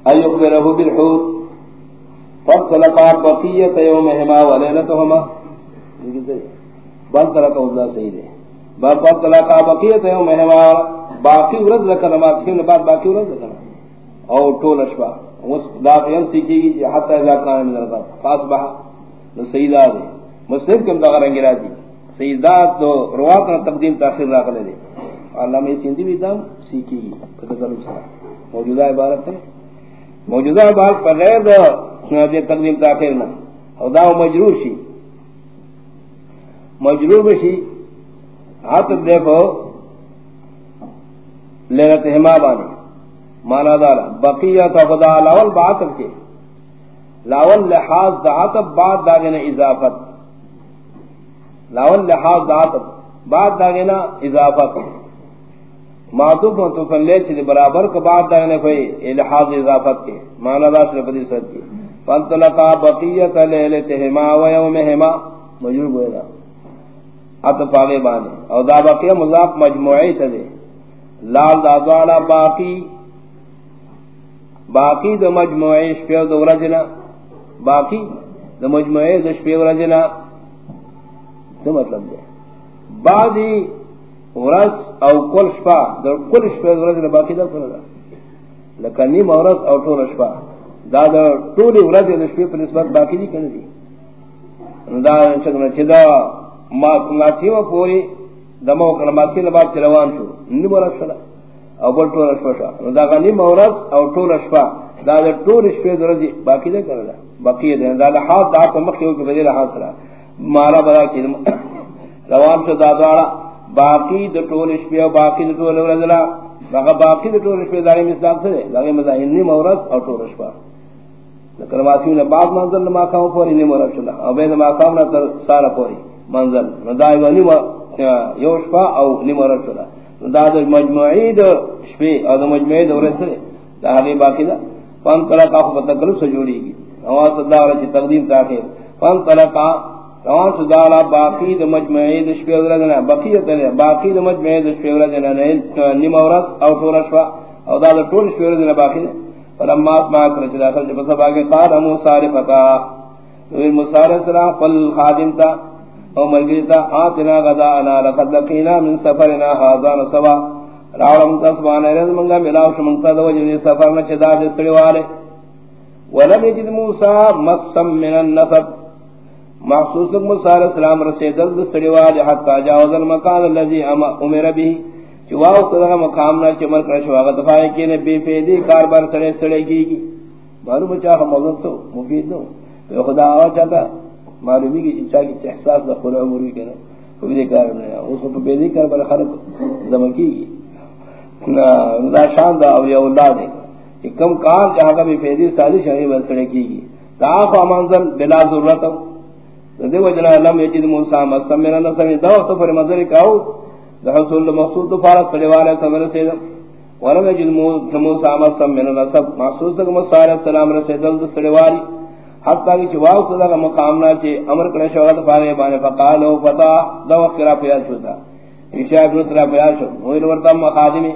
[SPEAKER 2] أن يخبره بالحوت۔ فانطلقا بقية يومهما وليلتهما بل تلقى الله سيده بل فانطلقا بقية يومهما باقی ورد رکھنا ما تکیم بعد باقی ورد رکھنا۔ او طول اشبا اس داخل سیکھی گی حتی اذا من الغد خاص بہا نو سیدہ دے۔ مسلم کم دا غرنگی سیدہ تو تقدیم تاخیر راک لے دے۔ اللہ میں بھی دام سیکھی گی۔ پتہ موجودہ عبارت ہے۔ موجودہ عبارت پر غیر دا دے تقدیم تاخیر نا او دا مجرور شی۔ مجرور بشی ہاتھ دیکھو، لیلت ہما بانی مانا دارا بقیت خدا لاول بعتب کے۔ لاول لحاظ دعاتب بعد داغنا اضافت۔ لاول لحاظ دعاتب بعد داغنا اضافت۔ معتوب متوفن لے چھتے برابر کے بعد داغنا کوئی لحاظ اضافت کے۔ مانا دا سر پدی سرد کی۔ فانتلقا بقیت لیلت ہما ویوم ہما مجرور ہوئے دا اتفاق آگے بانے۔ اور دا بقیہ مضاف مجموعی تھے لال دا دادوانا باقی باقی د مجموعه شپه د ورځنا باقی د مجموعه د شپه ورځنا څه مطلب دی؟ بعضی ورس او کل شپا در کل شپا ورس در باقی دا کنه دا لکه نیم ورس او طول شپا دا دا طول ورس در شپا پر نسبت باقی دی کنه دی دا چکنا چه دا ما ماسی و پوری دا موقع ماسی لباد چلوان شو. نیم ورس شلا او بل طول شپا شا دا غا نیم ورس او طول شپا دا دا طول شپا در باقی دا کنه باقی دا دا لحاظ دا تا مخیو که بدی لحاظ سرا مارا بدا کی روان شو دا دوارا باقی د ټول شپه او باقی د ټول ورځ لا. هغه باقی د ټول شپه دغه مصداق سره دغه مزاین نیم یعنی اورس او ټول شپه. لکه واسیو نه بعد منزل ما کاو پوری یعنی نیم اورس شلا او به ما کاو نه تر سارا پوری منزل. نو دای ونی ما یو شپه او نیم اورس شلا دا مجموعی د شپه او د مجموعی د ورځ سره. دا هغه باقی ده. فان کلا کا خو تکلف سے جوړیږي. اواز صدا ور تقدیم تاخير فان کلا کا روان شو دالا باقی د مجمعی د شپې ورځ نه. باقی ته باقی د مجمعی د شپې ورځ نه. نه نیم ورځ او ټول شپه او دا د ټول شپې ورځ نه باقی ده. فلما ما کړ داخل په سبا کې قال مو سارے پتا نو موسی فل خادم تا او مرګی تا اتنا غدا انا، لقد لقينا من سفرنا هذا سوا راولم تسبانه رز منګه ملاو شو منګه د وجه سفر نه چې ولم يجد موسى مسم من النصب. محسوس موسی علیہ السلام رسیدل د سړیوال حتا جاوز المکان الذي امر به چې واو صدا مقام نه چې مر کړ شو هغه دفاع کې نه بے فیدی کاربار سره سړی کیږي بارو بچا هم مزت سو، مفید نو. خدا آوا چاہتا. معلومی کی اچھا کی احساس د خدا امور کې نه په دې کار نه اوس په بے کاربار خلق زم کیږي نا دا شان دا اولیاء الله دې چې کم کار چاہتا بے فیدی سالی شری وسړی کیږي دا خو منزل بلا ضرورت دے وجنا لم یجد موسی مسمنا نسمی دو تو پر مدر کاو ده حصول مقصود تو فارس سڑے والے سمر سید ولم یجد موسی مسمنا نسب محسوس تک موسی علیہ السلام رسیدل دو سڑے والی۔ حتی کہ چواو صدا کا مقام نہ چے امر کرے شوغت فارے بانے فقالو فتا، دو خرا پیا چھوتا عشاء ابن ترا پیا چھو ہوئی ورتا مقادمی۔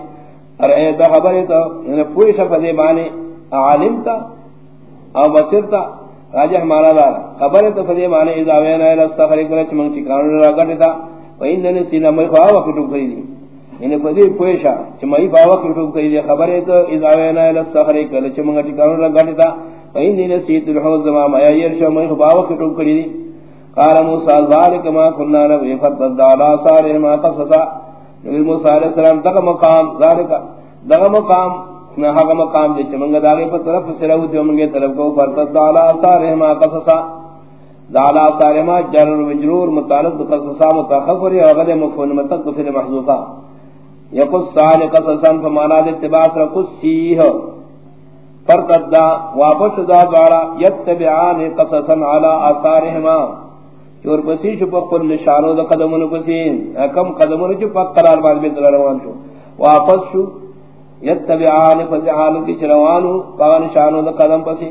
[SPEAKER 2] ارے تو خبر تو نے پوری شفدے بانے۔ عالم تا، او بصیر تا، راجہ ہمارا دار۔ خبر تو فدی مانے اذا وینا الى الصخر کرچ من ٹھکان را گٹتا وین نے سینہ میں خوا وقت ٹوک کری دی۔ ان فدی پویشا چ مئی با وقت ٹوک کری دی۔ خبر تو، اذا وینا الى الصخر کرچ من ٹھکان را گٹتا وین نے سیت الحوض ما ما یر شو مئی با وقت ٹوک کری دی قال موسی ذالک ما كنا نبی فتد على صار ما قصص. نبی موسی علیہ السلام تک مقام ذالک دغ مقام نہ حق مقام دے چمنگ داغے پر طرف سرو تے منگے طرف کو فرت دالا اثار ما قصصا دالا اثار ما جر مجرور متعلق قصصا متخفر اور غد مفعول متق فی محذوفا یقص سال قصصا فمانا دے اتباع سر قصیہ فرت دا واپس دا دوارا، یتبعان قصصا علی اثارهما چور پسی شو پکل نشانو دا قدمون پسین کم قدمون چو پک قرار باز بیت روان شو واپس شو یتبعان فزعان کی چروانو قوان شانو دا قدم پسی.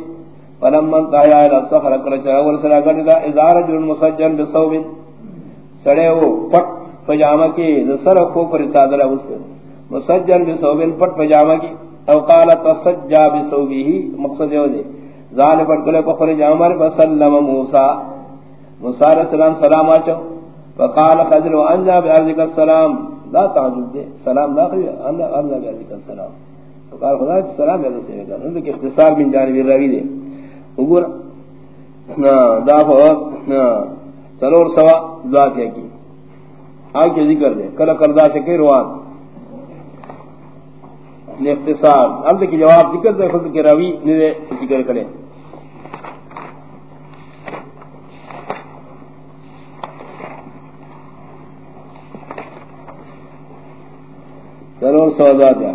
[SPEAKER 2] فلمن تایا الى الصخر کر چرور سرا گڑا ازار جن مسجن بصوب سڑے وہ پٹ پجامہ کی سر کو پر صادر اس مسجن بصوب پٹ پجامہ کی. او قال تسجا بصوبه مقصد یہ ہے زان پر گلے کو پر جامہ پر سلم موسی. موسی علیہ السلام سلام اچو. فقال خضر انجا بعرضك السلام. لا تعجب دے سلام لا خیر اللہ اللہ کا ذکر سلام تو قال خدا سلام ہے سے کہ ان کے اختصار من جانب راوی دے وګور نا، دا ہو سرور سوا دعا کیا کی آگے ذکر دے کلا کردا سے کہ روان. اختصار اب دیکھ جواب ذکر دے خود کے راوی نے ذکر کرے۔ ضرور سودا دیا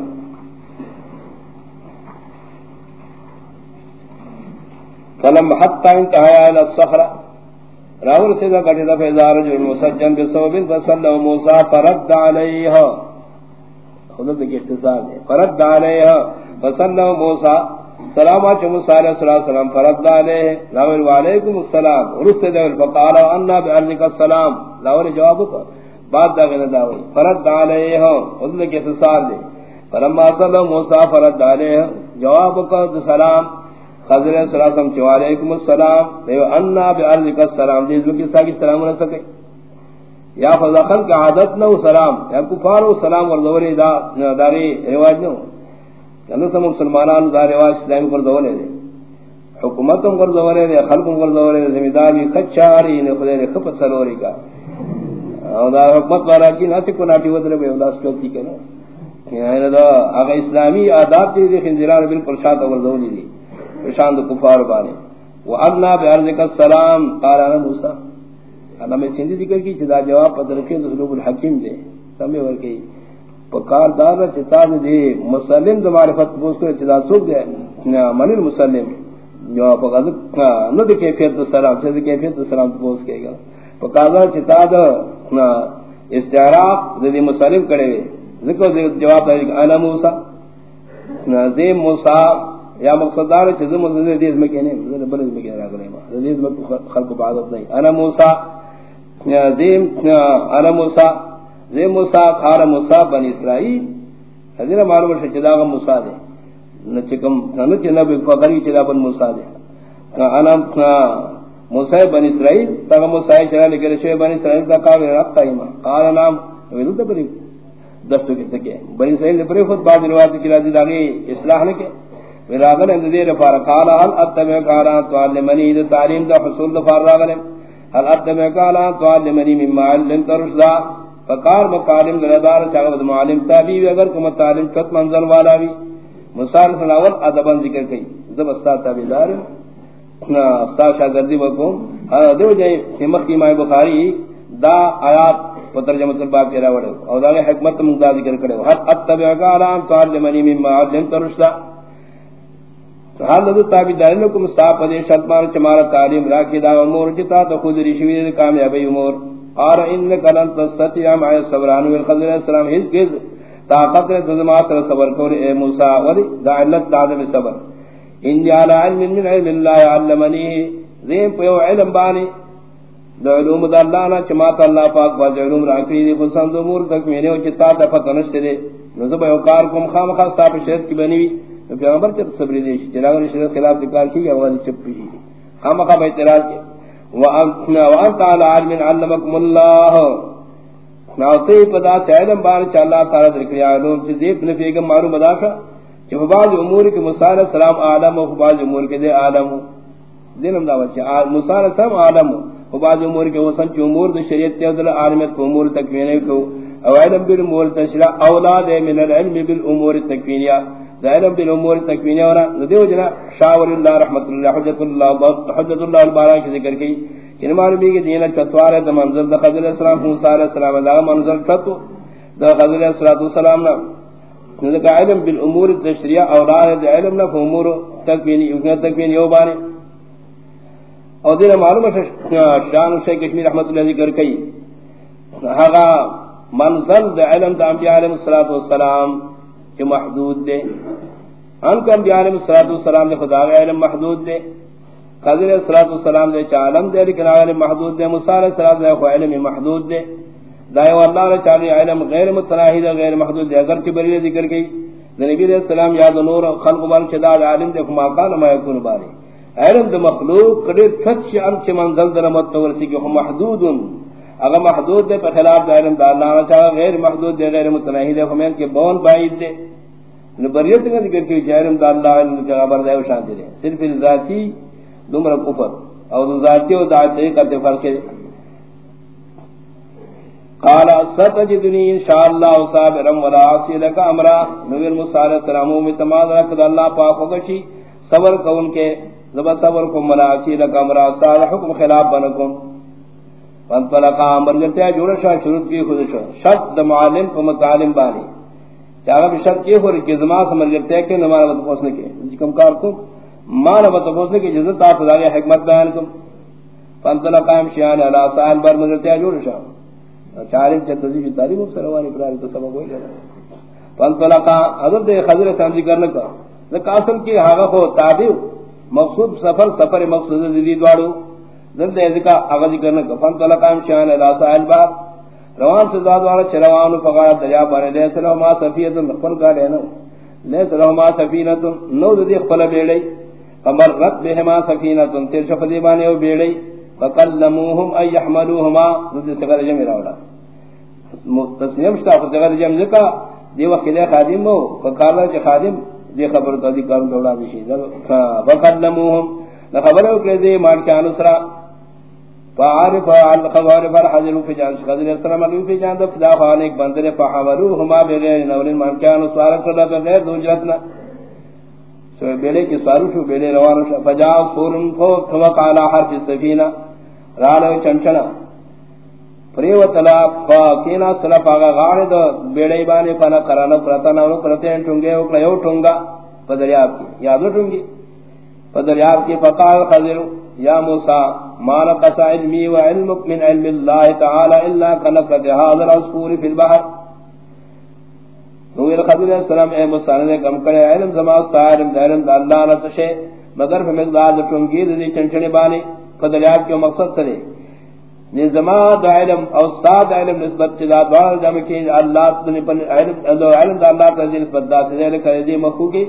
[SPEAKER 2] فلم حتى انتهى الى الصخرة راول مسجن فصلى موسى فرد عليها۔ خلد کی اختصار ہے فرد عليها فصلى موسى سلام عليكم موسى عليه الصلاة والسلام، فرد عليه راول وعليكم السلام رسط ورسل فقال وأنا بأرضك السلام راول جوابك بعد دا غنہ داوی فرد علیہ خود کے اتصال دے۔ فرما صلی موسیٰ، فرد علیہ، جواب کا سلام۔ خضر صلی اللہ علیہ وسلم علیکم السلام دیو انا بی عرض السلام دیز بکی ساکی سلام رہ سکے۔ یا فضاخل کا عادت نہ سلام، یا کفار و سلام اور دورے دا داری رواج نہ کہ سم مسلمانان دا رواج اسلام کر دولے دے حکومت کر دولے دے خلق کر دولے دے ذمہ داری کچاری نے خدے نے خپ سروری کا. او دا حکومت والا کی نہ کو ناٹی ودرے بے اوداس چوتی کہ نہ دا اگر اسلامی آداب دی خنجران بالکل شاد اور دولی دی. شان کفار بانے. وعدنا بعرضك السلام، قال انا موسى انا میں سندھی ذکر کی جدا جواب پتر کے اسلوب الحکیم دے تمے ور کی پکار دار چتا دے مسلم دے معرفت پوچھ کر جدا سو دے من المسلم جو پکا نہ دے کیفیت سلام سے کیفیت سلام پوچھ کے گا پکار دار چتا دے استعراق دے مسلم کرے ذکر دے جواب دے انا موسی موسى نازم موسى یا مقصد دار چیز مزید دیز میں کہنے مزید بلد میں کہنے راگلے ما دیز میں خلق بعضت نہیں انا موسیٰ زیم انا موسیٰ. زیم موسیٰ خار موسیٰ بن اسرائیل. حضیر معلوم ہے چدا غم موسیٰ دے. نچکم نچ نبی فقری چدا بن موسیٰ دے. انا موسیٰ بن اسرائیل. تا موسیٰ چدا لکر شوی بن اسرائیل تا قابل رکھتا ایمان. قال نام ویدو بری دستو کسکے بن اسرائیل پر خود بعض روایت کی راضی داغی اصلاح لکے وراغل اند دیر فار قال، هل اتبع قال تعلمني ذ تعليم حصول ذ فار هل اتبع قال تعلمني مما علم ترشدا فقال مقالم دردار چاغد معلم تابی اگر کم تعلیم کت منزل والا بھی مثال سلاول ادبن ذکر کئی زب استاد تابی دار. استاد شاگردی وکم دیو جے ہمت کی مائی بخاری دا آیات و ترجمہ الباب کے راوڑے اور دا حکمت مقدار ذکر کرے. ہر اتبع قال تعلمني مما علم ترشدا حال لدو تابی دارنو کم استاپ دے شرطمان چمارا تعلیم راکی دا امور جتا تو خود رشوی دے کامیابی امور آر انکا لن تستطیع معی صبرانو والخضر علیہ السلام ہز گز طاقت نے تزمات سر صبر کون اے موسیٰ ولی دا علت دادم صبر ان جالا علم من علم اللہ علمنی زیم پیو علم بانی دا علوم دا اللہ نا چمات اللہ پاک باز علوم راکی دی خسند امور تک مینے و چتا دا فتنشت دے نظب اوکار کم خام خاص تاپ شہد کی بنیوی پیغمبر چپ صبر دے چھ جناب نے شریعت خلاف ذکر کی اولی چپ پی ہم کا اعتراض کے وان وان تعالی علم علمکم اللہ ناوتے پدا علم بار چ اللہ تعالی در کیا علوم سے دیپ نے پیغام معلوم ادا تھا کہ بعض امور کے مصالح سلام عالم و بعض امور کے دے عالم دینم دا بچا مصالح سب عالم و بعض امور کے وہ سن امور دے شریعت تے دل عالمیت امور تک میں کو۔ او علم بالامور تشرع اولاد من العلم بالامور التکوینیہ ظاہر بالامور تکوینی ورا ندیو جنا شاور اللہ، رحمت اللہ، حجت اللہ حجت اللہ البارہ کی ذکر کی۔ یعنی کہ معلومی کہ دین چتوار ہے منزل دا خضر السلام، موسی علیہ السلام، دا منزل چتو دا خضر علیہ السلام نا۔ ذکر علم بالامور التشریع اور راہ علم نہ امور تکوینی یوگن تکوینی یو بانے۔ اور دین معلوم ہے شان شیخ کشمیر رحمت اللہ ذکر کی۔ ہا منزل دا علم دا انبیاء علیہ السلام کہ محدود دے۔ ان کا انبیاء علیہ السلام دے، خدا غیر محدود دے۔ خضر صلاۃ السلام دے چالم دے، لیکن علم محدود دے۔ موسی علیہ السلام دے علم محدود دے۔ دائے اللہ نے چاہے علم غیر متناہی دے، غیر محدود دے۔ اگر کہ بری ذکر کی نبی علیہ السلام یاد نور خلق بال شداد عالم دے ما قال ما يكون باری علم دے مخلوق کدے فتش ان چ منزل در متور سی کہ محدود اگر محدود دے پر خلاف دے علم دا اللہ چاہے غیر محدود دے، غیر متناہی دے، ہمیں کہ بون بعید دے۔ نبریت کا ذکر کی جائرم دا اللہ علم دے خبر دے شان دے۔ صرف ذاتی دمر کفر او ذاتی و ذاتی کا فرق ہے۔ قال، ستجدنی انشاءاللہ صابرا ولا عاصی لك امرا نبی موسی علیہ السلام میں تمام رکھ دا اللہ پاک ہوگی صبر کو ان کے زبا صبر کو ملا عاصی لك امرا، صالح حکم خلاف بنکم۔ فانطلقا امر کرتے جوڑا شاہ، شروع کی خود شو شرط معلم کو متعلم بانی. چاہا بھی شرط یہ ہو رہی کہ زمان سمجھ کرتے ہیں کہ نمانا بتپوسنے کے. کم کار کو. مانا بتپوسنے کی جزت آتا داگے حکمت بیان کم فانطلقا امشیان علا سائل بار مجھرتے ہیں جوڑا شاہ. چاریم چند تزیب تعلیم اب سروانی پراری تو سبق ہوئی جانا. فانطلقا، حضرت خضر سامزی کرنے کا. لکہ اصل کی حاغہ خو تابیو مقصود سفر سفر مقصود زدید وارو زند ذکا اغذ کرنے کا طلقام شان لا سائل باب روان سے زاد والا چروان فقا دریا بنے لے سلو ما سفیت خپل کا لینا لے سلو ما سفینت نو دی خپل بیڑی فمر رت بہما سفینت تیر شفدی بانے او بیڑی فکلموهم ای یحملوهما ذی سغر جمع راولا تسنیم شتا فسغر جمع ذکا دی وقت دے خادم ہو فکالا چی خادم دی خبر تو دی کارن دولا بشی فکلموهم لخبر اوکلے دی مالکان اسرا فعارف عن خبر فرحضر فی جان خضر اسرا ملوی فی جان دف دا خان ایک بندر فحولوهما بغیر نولین مالکان اسوارک صدا بغیر دو جرتنا سو بیلے کی سوارو شو بیلے روانو شو فجاء سورن فوق توقع على حرف السفینہ رالو چنچنا پریو تلا فاکینا سلا پاگا غاڑی دا بیڑی بانی فانا کرانا پرتا ناونو پرتے ہیں ٹھنگے اکلا یو ٹھنگا پدریاب کی یادو ٹھنگی پدریاب کی فقال خضر یا موسیٰ مانا قصا علمی و علمک من علم اللہ تعالی اللہ کنفت حاضر عصفور فی البحر۔ نویر خضر علیہ السلام، اے موسیٰ، نے کم کرے علم زماستا علم دا علم دا اللہ نسشے مگر فمقدار دا ٹھنگی دی چنچنی بانی فدریاب کے مقصد سرے۔ نظما دا علم او استاد علم نسبت چلا دوال جمع کی، اللہ تنی پر علم علم دا اللہ تعالی نسبت دا سے لے کر دی مخو کی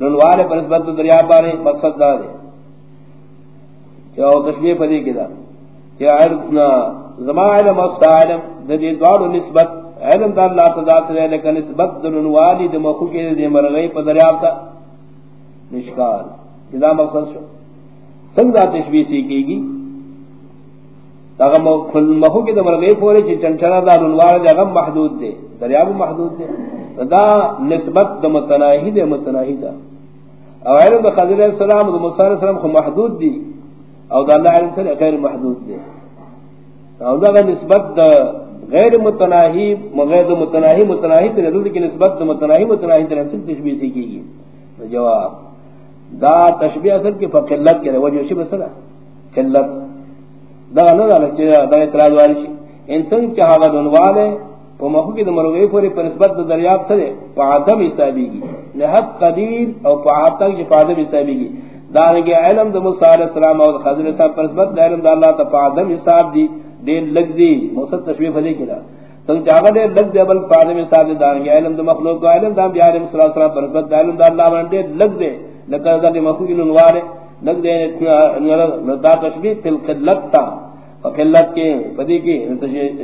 [SPEAKER 2] ننوالے پر نسبت دریاب بارے مقصد دا دے۔ کیا تشبیہ پدی کی دا. کیا علم زما علم او استاد علم دی دوال نسبت، علم دا اللہ تعالی سے لے کر نسبت ننوالی دی مخو کی دی مرغی پر دریاب تا نشکار. کدا مقصد شو. سنگا تشبیہ سیکھے گی تاغم مخو کی دمر غیب پورے چی چنچنا دا رنوار دے محدود دے دریاب محدود دے دا نسبت دا متناہی دے متناہی دا او علم دا خضر علیہ السلام دا مصر علیہ السلام خو محدود دی. او دا اللہ علم سر غیر محدود دے۔ او دا نسبت دا غیر متناہی غیر دا متناہی متناہی تے رضو کی نسبت دا متناہی متناہی تے رسل تشبیح سیکھی گی جواب، دا تشبیح اصل کی فقلت کے وجہ شب اصلا قلت، دا نہ دا لچ دا اعتراض والی شی۔ انسان چاہا غد انوالے وہ مخو کی دمروگی پوری پر نسبت دا دریاب سرے، پا عدم حسابی گی۔ نحب قدیر او جی پا عدم حسابی گی۔ دانگی علم دا موسیٰ علیہ السلام او خضر صاحب پر نسبت دا علم دا اللہ تا پا عدم حساب دی دیر لگ دی موسیٰ تشبیح فدی کی دا سنگ چاہا دیر لگ دی بل پا عدم حساب دی دانگی علم دا مخلوق کا علم دا بیا علم علیہ وسلم پر نسبت دا علم دا اللہ من دیر لگ دی لکر دا دی مخلوق کی ننوالے لگ دی دا تشبیح تل قلت تا۔ قلت کے پدی کی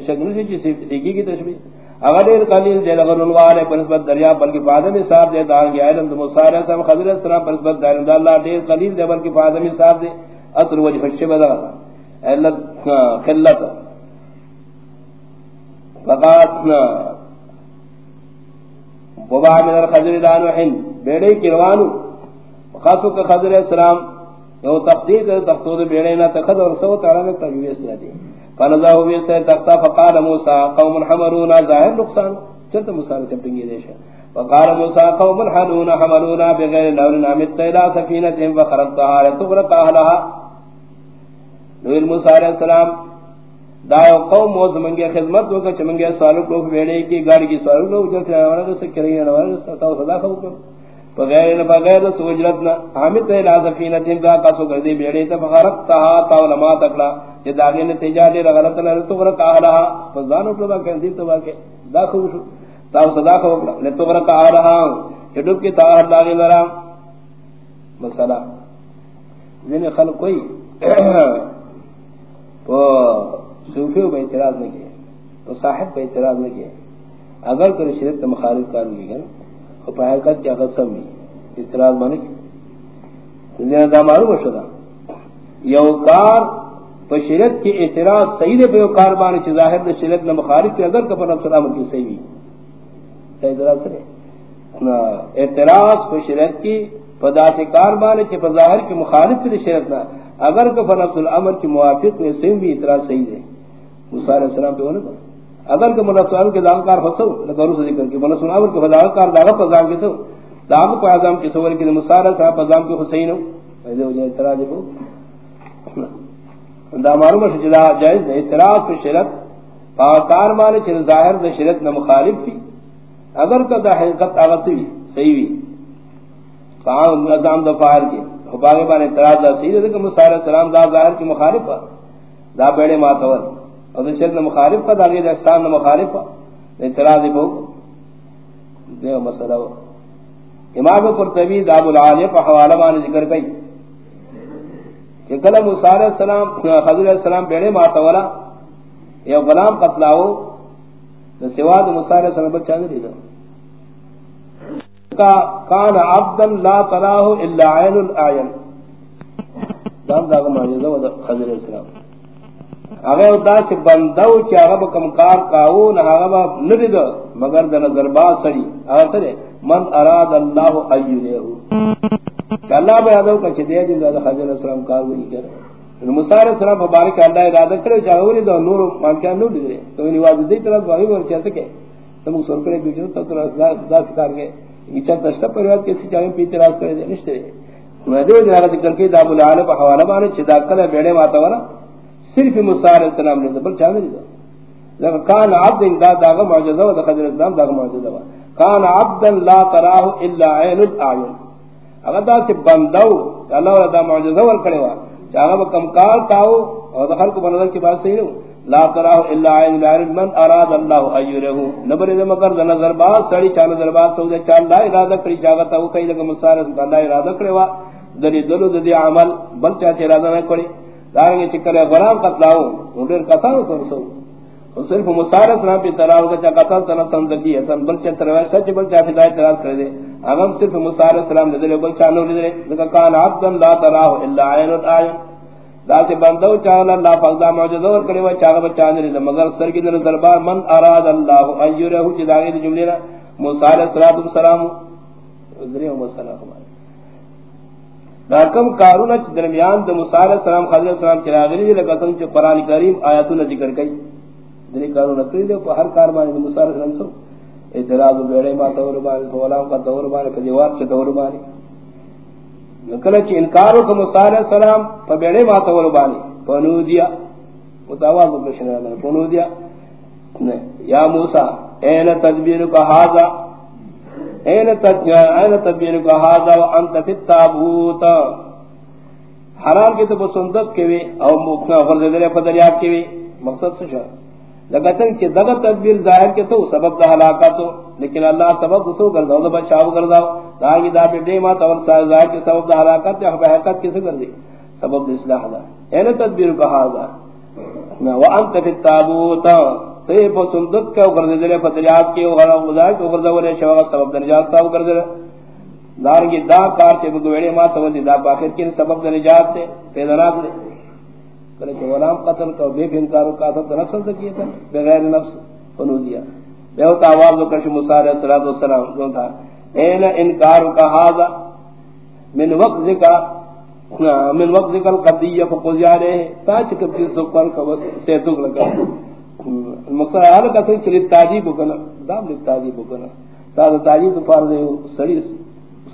[SPEAKER 2] شکل سے سیکھی کی تشبیہ اگر دیر قلیل دے لغر انوار ہے پنسبت دریا، بلکہ فادمی صاحب دے دان گیا علم دو مصارع صاحب خضر السلام پنسبت دار دا اللہ دیر قلیل دے، بلکہ فادمی صاحب دے۔ اصل وجہ فشی بدغ علت قلت فقاتنا وبا من الخضر دانو حن بیڑے کی روانو۔ خاصو کا خضر السلام، یو تقدیر تختود بیڑے نہ تخذ اور سو تعالی نے تجویز اس دی فنذا ہو سے تختا، فقال موسی قوم حمرون ظاہر نقصان. چت موسی سے پنگی دیش وقال موسی قوم حنون حمرون بغیر نور نامت الى سفینہ وخرقتها لتغرق اهلها نور موسی علیہ السلام، دا قوم موز منگے خدمت کو چمنگے سوالو کو بیڑے کی، گاڑی کی سوالو کو جو کہ ہمارا سے کریں ہمارا تو خدا کو بغیر نہ بغیر سوجرتنا حامد تے لا سفینہ تین دا کا سو گردی بیڑی تے فغرق تا تا علماء تکلا جے داغے نے تجاری غلط نہ تو غرق اعلی فزانو تو با کہ دی تو با کہ دا خو تا صدا کو لے تو غرق اعلی کہ ڈوب کے تا داغے لرا۔ مسئلہ۔ جن خلق کوئی تو صوفیوں میں اعتراض نہیں کیا تو صاحب پہ اعتراض نہیں کیا اگر کوئی شرک مخالف کار ہوئی ہے حقیقت کیا قسم بھی اعتراض مانے کی دا معلوم یو کار کی اعتراض صحیح دے پہ کار بانے چی ظاہر دے شرک نہ مخارف کی اگر کفر نفس الامر کی صحیح بھی اعتراض سرے اعتراض پہ کی پدا سے کار بانے چی ظاہر کی مخالف کی نہ اگر کفر نفس الامر کی موافق میں صحیح بھی اعتراض صحیح دے موسیٰ علیہ السلام پہ ہونے پر اگر کہ منافقان کے دام کار فسو لگرو سے ذکر کہ من سنا اور کہ خدا کار داغ پزام کے سو دام کو اعظم کے سور کے مصارہ صاحب پزام کے حسین ہو۔ ایسے وجہ اعتراض کو دا معلوم ہے جدا جائز ہے، اعتراض پہ شرک پاکار مانے چھ ظاہر دے شرک نہ مخالف تھی۔ اگر کا دا حقیقت اگر سی صحیح بھی۔ فاہم نظام دا فاعل کے باغ بان اعتراض دا صحیح ہے کہ مصارہ سلام دا ظاہر کی مخالف دا بیڑے ماتور اور شرک نہ مخالف کا داغی احسان نہ مخالف اعتراض کو دیو مسئلہ ہو امام قرطبی داب العالی پر حوالہ مان ذکر کئی کہ کل موسی علیہ السلام، خضر علیہ السلام بیڑے ماتا والا یا غلام قتلاو نہ سوا د موسی علیہ السلام بچا نہیں دیدا کا کان عبدا لا تراه الا عین الاعین دام دا معجزہ و خضر علیہ السلام. اگر دا چ بندو چ هغه کم کار کاو نہ هغه ندی دو مگر د نظر با سڑی اگر تے من اراد اللہ ایہ کہ اللہ بے ادو کہ دے دین دا خضر علیہ السلام کار نہیں کر موسی علیہ السلام مبارک اللہ ارادہ کرے چاہوری دا نور مان کے نور دے تو نی واج دی طرف وہی ور کہتے کہ تم سر کرے بیچو تو تو دا کار گئے. اچھا دشتا پریوار کے سی چاہے پیتے راز کرے دے، نشتے میں دے دے ذکر کر کے دا ابو العالم حوالہ بانے چدا کل بیڑے ماتا والا صرف موسی علیہ السلام نے بل چاہے نہیں دا کان عبد دا دا معجزہ و خضر السلام دا معجزہ کان عبد لا تراه الا عین الاعین اگر دا سے بندو اللہ دا معجزہ ور کرے وا چاہا کم کار تاو اور دخل کو بنظر کی بات صحیح لا تراہ الا عین العرب من اراد اللہ ایرہ۔ نبر دے مکر دا نظر باز سڑی چا نظر باز تو دے چا اللہ ارادہ کری چاہتا ہو، کئی لگا مسارس اللہ ارادہ کرے وا۔ دلی دلو دے عمل، بل چاہتے ارادہ نہ کرے دارنگے چکر غلام قتلاؤ انڈر کسان سرسو صرف مسارت نہ پی تراو کا قتل تن سندگی ہے تن بلکہ تروا سچ بل چا ہدایت تراز کر دے۔ اگر صرف مسارت سلام دے دے بل چانو دے دے کان عبد لا تراہ الا عین العین۔ دا سے بندو چاہنا اللہ فضا معجزہ اور کرے، وہ چاہ بچان دے مگر سر کی دربار من اراد اللہ ایرہ چ داغی دے جملے نا۔ موسی علیہ السلام درے و مسلام دا کم کارون درمیان دے موسی علیہ السلام، خضر السلام چراغلی دے قسم چ قران کریم آیاتوں ذکر کئی دلی کارو نکری دے ہر کار مانے مسار سلام سو اعتراض بیڑے ما تور بانے غلام کا تور بانے کہ جواب چ تور بانے نکل چ انکارو کہ مسار سلام پر بیڑے ما تور بانے پنو دیا. متاواز بشنا نے پنو دیا. یا موسی این تدبیر کا ہاذا این تجا این تدبیر کا ہاذا وانت فی التابوت؟ حرام کی تو سندت کے وی او مکنا فرض دے پدریات کے وی مقصد سے لگتن کہ دغه تدبیر ظاہر کے تو سبب دا ہلاکت لیکن اللہ سبب سو کر دو بچاو کر دو داغی دا بیٹے ما تو ظاہر کے سبب دا ہلاکت ہے حقیقت کیسے کر دی سبب اصلاح دا. اے تدبیر کہا دا وانت فی التابوت. تے پو سندت کا کر دے فتریات کے اور خدا کو کر دو شوا سبب درجات تا کر دے۔ دارنگی دا کار تے بگوڑے ما تو دا باخر کے سبب نجات تے پیدا نہ کرے کہ غلام قتل کا بے انکار کا تھا نفس سے کیا تھا، بغیر نفس بنو دیا۔ بے ہوتا آواز لو کرش موسی علیہ الصلوۃ والسلام جو تھا۔ این انکار کا ھذا من وقت ذکر، من وقت ذکر قضیہ فقضیا رہے تاچ کبھی سو پر کا سے تو لگا۔ مقصد حال کا تو چلی تاجیب کنا دام دی تاجیب کنا تا تاجیب تو فرض ہے سڑی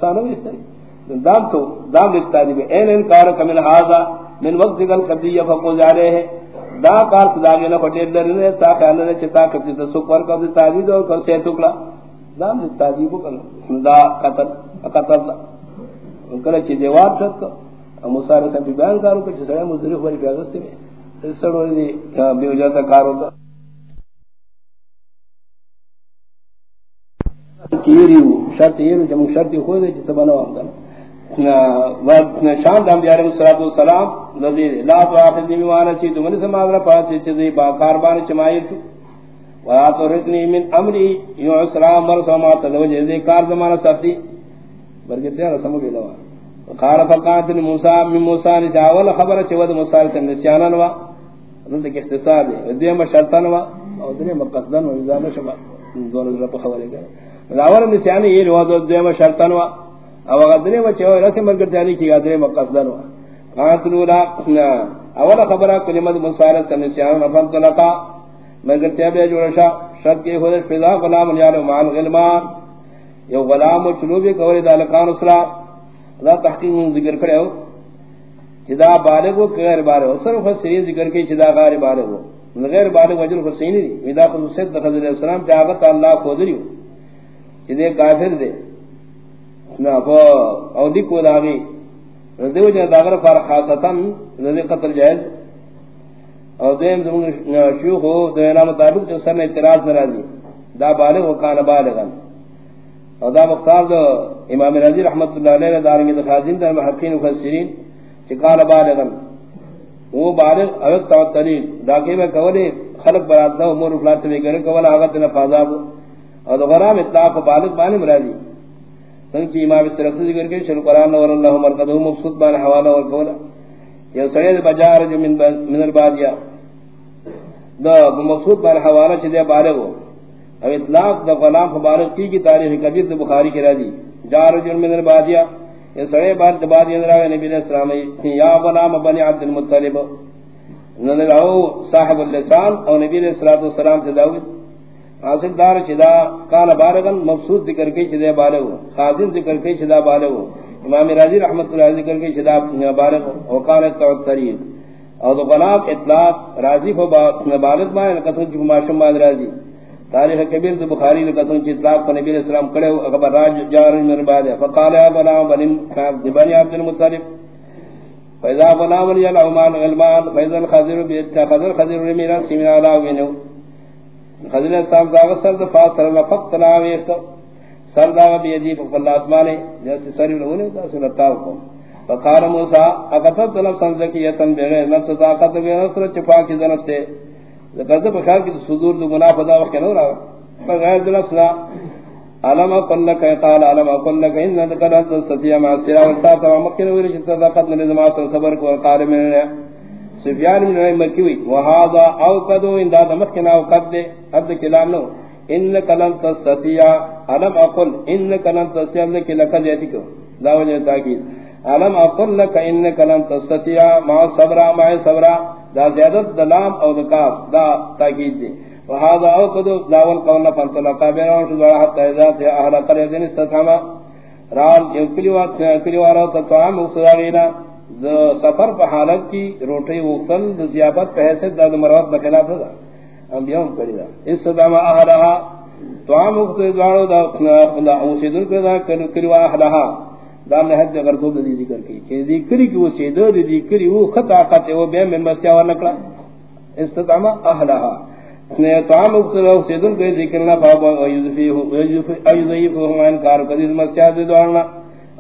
[SPEAKER 2] سانو اس طرح دام تو دام دی تاجیب این انکار کمن ھذا من وقت ذکر قبلیہ فقو جا ہیں دا کار صداگی نا پٹیل در نے تا خیال نے چتا کبھی تو سپر کبھی تاجید اور کر سے ٹکڑا دا من تاجیب کر دا قتل قتل کل چ دیوار چھت مسارے تے بیان کارو کہ جسے مزری ہوئی بیاست میں سڑو دی بے وجہ تا کار ہوتا؟ کیریو شرط یہ جو شرط ہو دے جس بنوا ہم شان دام بیارے صلوات والسلام نذی لا تواخذ بی وانا چی تو من سماغنا پاس چی با کاربان چمائر تو۔ ولا ترکنی من امری یو اسرا مر سما تلوجہ دے کار زمانہ سختی برگے تے رسم بھی قال فقات موسی، من موسی نے جاول خبر چ ود موسی تے نسیانن وا رند کے اختصار دے دے ما شرطن وا او دے ما قصدن و اذا شما دون رب خبر ہے راور نسیان یہ روا دے ما شرطن وا. او غدرے وچ او رسم مرگر جانی کی غدرے مقصدن وا. قاتلونا اول خبر کلمت مسارت سنسیان افن تلقا. مرگر تیبے جوڑشا شرط کے خود فضا غلام یالو مال غلمان. یو غلام و چلوبی قولی دالکان اسلام. دا تحقیق ذکر کرے ہو. چدا بالغ و غیر بالغ ہو صرف سری ذکر کی چدا غیر بالغ غیر بالغ وجل حسین دی ودا خصوصیت خضر السلام جاغت اللہ خودری ہو چدے کافر دے. نا فو او دی کو داغی دیو جن داغر فار خاصتا. ذی قتل جائز. او دیم زمون شیوخ ہو دینا مطابق جو سر نے اعتراض نرازی. دا بالغ و کان بالغا. او دا مختار دا امام رضی رحمت اللہ علیہ دارنگی دا خازین دا محقین و خسرین چکال بالغن وہ بالغ اوت توتری داکی میں کولے خلق برات نہ امور فلات میں کرے کولا اگت نہ فاضاب اور غرام اطلاق بالغ بانی مرادی۔ سنکی امام اس طرح سے ذکر کے شروع قرآن اور اللہ مرکدہ مبسوط بان حوالہ اور کولا یہ سید بجار جو من, من البادیہ۔ دا مبسوط بان حوالہ چھ بالغ ہو او اطلاق دا غلام فبالغ کی کی تاریخ کبیر دا بخاری کی رضی جار جو من البادیہ۔ یہ سڑے بار دبا دی نبی علیہ السلام، یا غلام بنی عبد المطلب۔ نظر صاحب اللسان او نبی علیہ الصلوۃ والسلام سے داوود حاصل دار چدا کان بارغن مبسوط ذکر کے چدا بالغ۔ خازن ذکر کے چدا بالغ۔ امام راضی رحمتہ اللہ ذکر کے چدا بالغ۔ او کان توتری او غلام اطلاق، راضی ہو بالغ ما قسم کی معشوم راضی۔ تاریخ کبیر سے بخاری نے قسم کی اطلاق کو نبی علیہ السلام کڑے اکبر راج جار من بعد۔ فقال يا بنا بن بني عبد المطلب فاذا بنا من العمان غلمان فاذا الخضر بيت خضر خضر من سمع على وينو خضر السلام ذا سر فاصل فقط لا ويت سر ذا بيدي فالله اسمان جیسے سر نے تو سنتا کو۔ فقال موسى اقتت نفسا زكيه بغير نفس طاقت بغير چپا کی ذنب سے ذکر تو بخار کی صدور دو گناہ پدا وقت نہ رہا بغیر دلفظ علم قل لك قال علم قل لك ان ذكر انت ستيا ما سرا وتا تمام مکن وری جت طاقت من نظام صبر کو قال من سفیان بن مکی ہوئی وهذا او قدو ان ذا مکن او قد اب کلام نو ان کلم تستیا علم اقل ان کلم تستیا لك لك جیتی کو لا وجہ تاکید. علم اقل لك ان کلم تستیا ما صبر ما صبر دا زیادت دلام او دکاف دا تاکید دی. وهذا او قدو داول قولنا فانطلقا بیناو شد وراحت تحیزات یا اہل قریدین استثاما رال یو کلیوارا تطعام اقتدارینا سفر پا حالت کی روٹی وقتل دا زیابت پہ حیثت دا مروت بخلاف دا انبیاء ہم کری دا استثاما اہلها طعام اقتدارو دا اوسیدن کردا کلیوارا اہلها دا نے حد اگر دو دی ذکر کی کہ ذکر کی وہ سیدہ دی ذکر وہ خطا قط وہ بے میں مسیا اور نکلا استطعم اهلها نے طعام اکثر سیدن کو ذکر نہ بابا یذفی ہو یذفی ایذیف ہو ان کار مسیا دے دوڑنا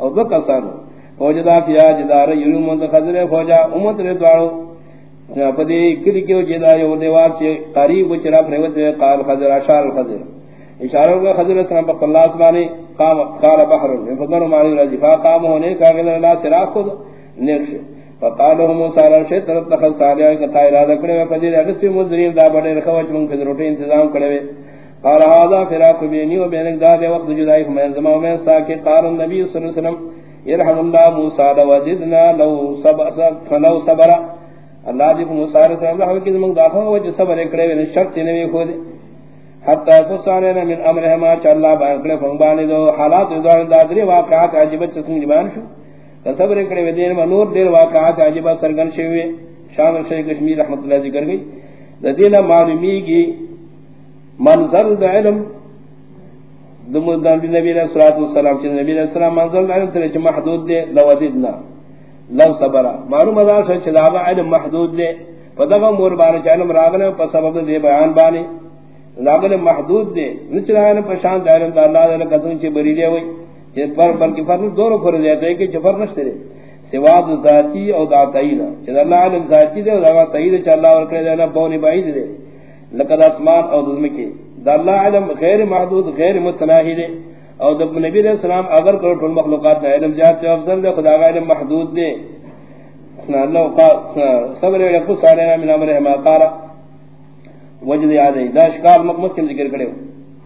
[SPEAKER 2] او بک سان وجدا فیا، جدار یوم من خضر فوجا، امت رے دوڑو پدی کلی کیو جدا یو دیوار چ قریب چرا پروت قال خضر، اشار خضر. اشارہ کو خضر سلام پر اللہ سبحانہ قام قال بحر. فقر معنی رضی فقام ہونے کا کہ اللہ سرا خود نقش فقالوا موسى على شيء. طرف تخل صالح کا تا ارادہ کرے پدی اگست مزرین دا بڑے رکھوچ من کے روٹی انتظام کرے قال هذا فراق بيني وبينك ذات وقت جدائی من زمان میں ساکے قال النبي صلی اللہ علیہ وسلم يرحم الله موسى وزدنا لو صبر فلو صبر. اللہ جی موسی علیہ السلام رحمت کی من دافع وجہ صبر کرے شرط نہیں کھو حتی تصانینا من امر امرهما چا اللہ باکڑے فنبانی دو حالات ادوان دادری واقعات عجیبت چسنگ جبان شو تصبر اکڑے ودین منور دیر واقعات عجیبت سرگن شوئے شان الشیخ کشمیر رحمت اللہ ذکر گئی دین معلومی کی منظر دا علم دمدان نبی علیہ السلام چیز نبی علیہ السلام منظر دا علم تنچ محدود دے لو وددنا لو صبرا معلوم ادار سوچ دا علم محدود دے فدغم موربان چا علم راغنے پس سبب دے بیان بانی لاغل محدود دے نچرائن پشان دائرن دا اللہ دے قسم چی بری دے ہوئی، چی پر بلکی فرن دونوں پر دیتا ہے کہ چی فرن نشتے دے۔ سواد ذاتی او دا تایید چی اللہ علم ذاتی دے او دا تایید چی اللہ ورکڑے دے بونی بعید دے لقد اسمان او دزمکی دا اللہ علم غیر محدود، غیر متناہی دے۔ او دا نبی علیہ السلام اگر کرو ٹھول مخلوقات نا علم جات افضل دے، خدا علم محدود دے۔ اللہ قال صبر یقص علینا من امرہ ما قارا وجد یاد ہے دا شکار مکمت کے ذکر کرے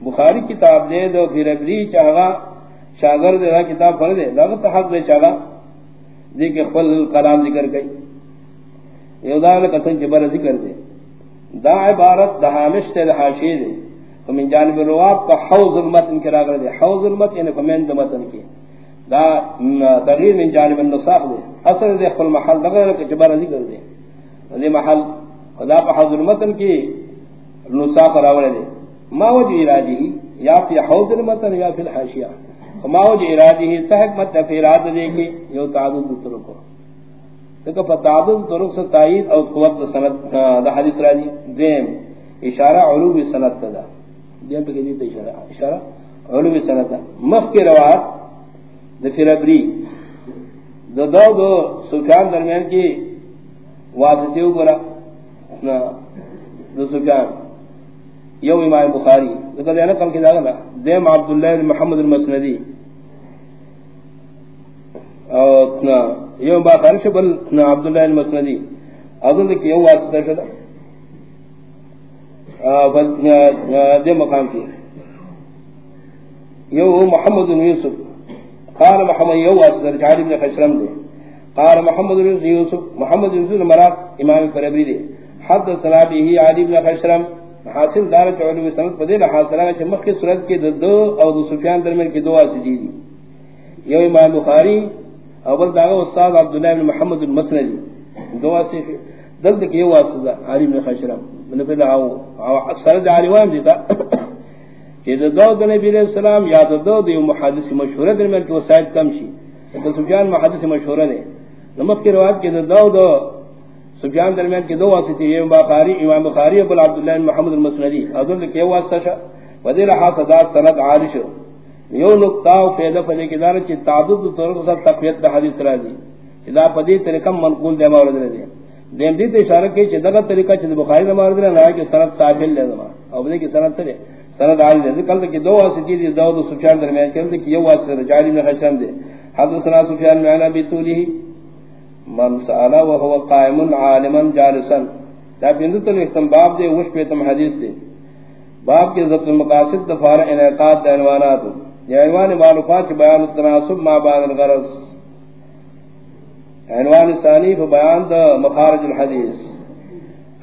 [SPEAKER 2] بخاری کتاب دے، دو پھر ابلی چاہا شاگر دے دا کتاب پڑھ دے. دا تو حق دے چاہا دے کہ خپل کلام ذکر گئی یہ دا نے قسم جبر ذکر دے. دا عبارت دا حامش تے دا حاشی دے. تو من جانب رواب کا حوض المتن کرا کر دے. حوض المتن یعنی فمن متن کی دا تغیر من جانب النصاق دے. اصل دے خپل محل. دا کہ جبر ذکر دے. دے محل. خدا پہ حوض المتن کی نصاف راولے دے. ما وجہ ارادی یا فی حوض المتن یا فی الحاشیہ. ما وجہ ارادی سحق مت مطلب فی اراد دے کی یو تعدد طرق تو فتعدد طرق سے تائید او قوت سند دا حدیث راضی. دیم، اشارہ علوم سند دا. دیم پہ کہتے اشارہ اشارہ علوم سند دا مخ کی روایت، دا فربری دو دو دو سفیان درمیان کی واسطیو برا دو سفیان یو امام بخاری ذکر دینا کم کی داغنا دیم عبداللہ محمد المسندی. اتنا یو باخر شبل عبداللہ المسندی. اظن کہ یو واسطہ شدہ دے مقام کی یو محمد یوسف. قال محمد، یو واسطہ جاری بن خشرم دے قال محمد یوسف محمد یوسف مراد امام فربری دے حد صلابی ہی علی بن خشرم. حاصل دار چولو سنت پدے حاصلہ چ مخ کی صورت کے دو دو او دو سفیان درمیان کی دو واسطی دی۔ یو امام بخاری او اول داغا استاد عبداللہ بن محمد المسندی دو واسطی دل کی یو واسطہ علی بن خشرم۔ من پہ دعو او سرد علی وام دیتا۔ کہ دو دو دو نبی علیہ السلام یا دو دو دو محادث مشہور درمیان کی وسائل کم شی۔ تو سفیان محادث مشہور ہے نمک کی روایت کے دو دو سفیان درمیان کے دو واسطے یہ بخاری، امام بخاری، ابو عبداللہ محمد المسندی. حضرت کے واسطہ شا وزیر حاصدات سند عارش یو نقطہ فیدہ فدی کی دارت چی تعدد طرق سب تقویت دا حدیث را دی اذا پدی طریقم منقول دے مورد رہے دیم دیت اشارہ کی چی دغت طریقہ چی بخاری دا مورد رہے کہ سند صاحب لے دما او بدی کی سند سرے سند عاری دے کل کہ دو واسطے دی دو دو سفیان درمیان کل کہ یو واسطہ جاری میں خشم دے حدثنا سفیان معنا بیتولی من سالا وهو قائم عالما جالسا. دا بندو تل اختم باب دے، وش پہ تم حدیث دے. باب کے ضبط المقاصد دفار انعقاد دا عنوانات یا عنوان معلوفات بیان التناسب ما بعد الغرص عنوان ثانی فی بیان دا مخارج الحدیث.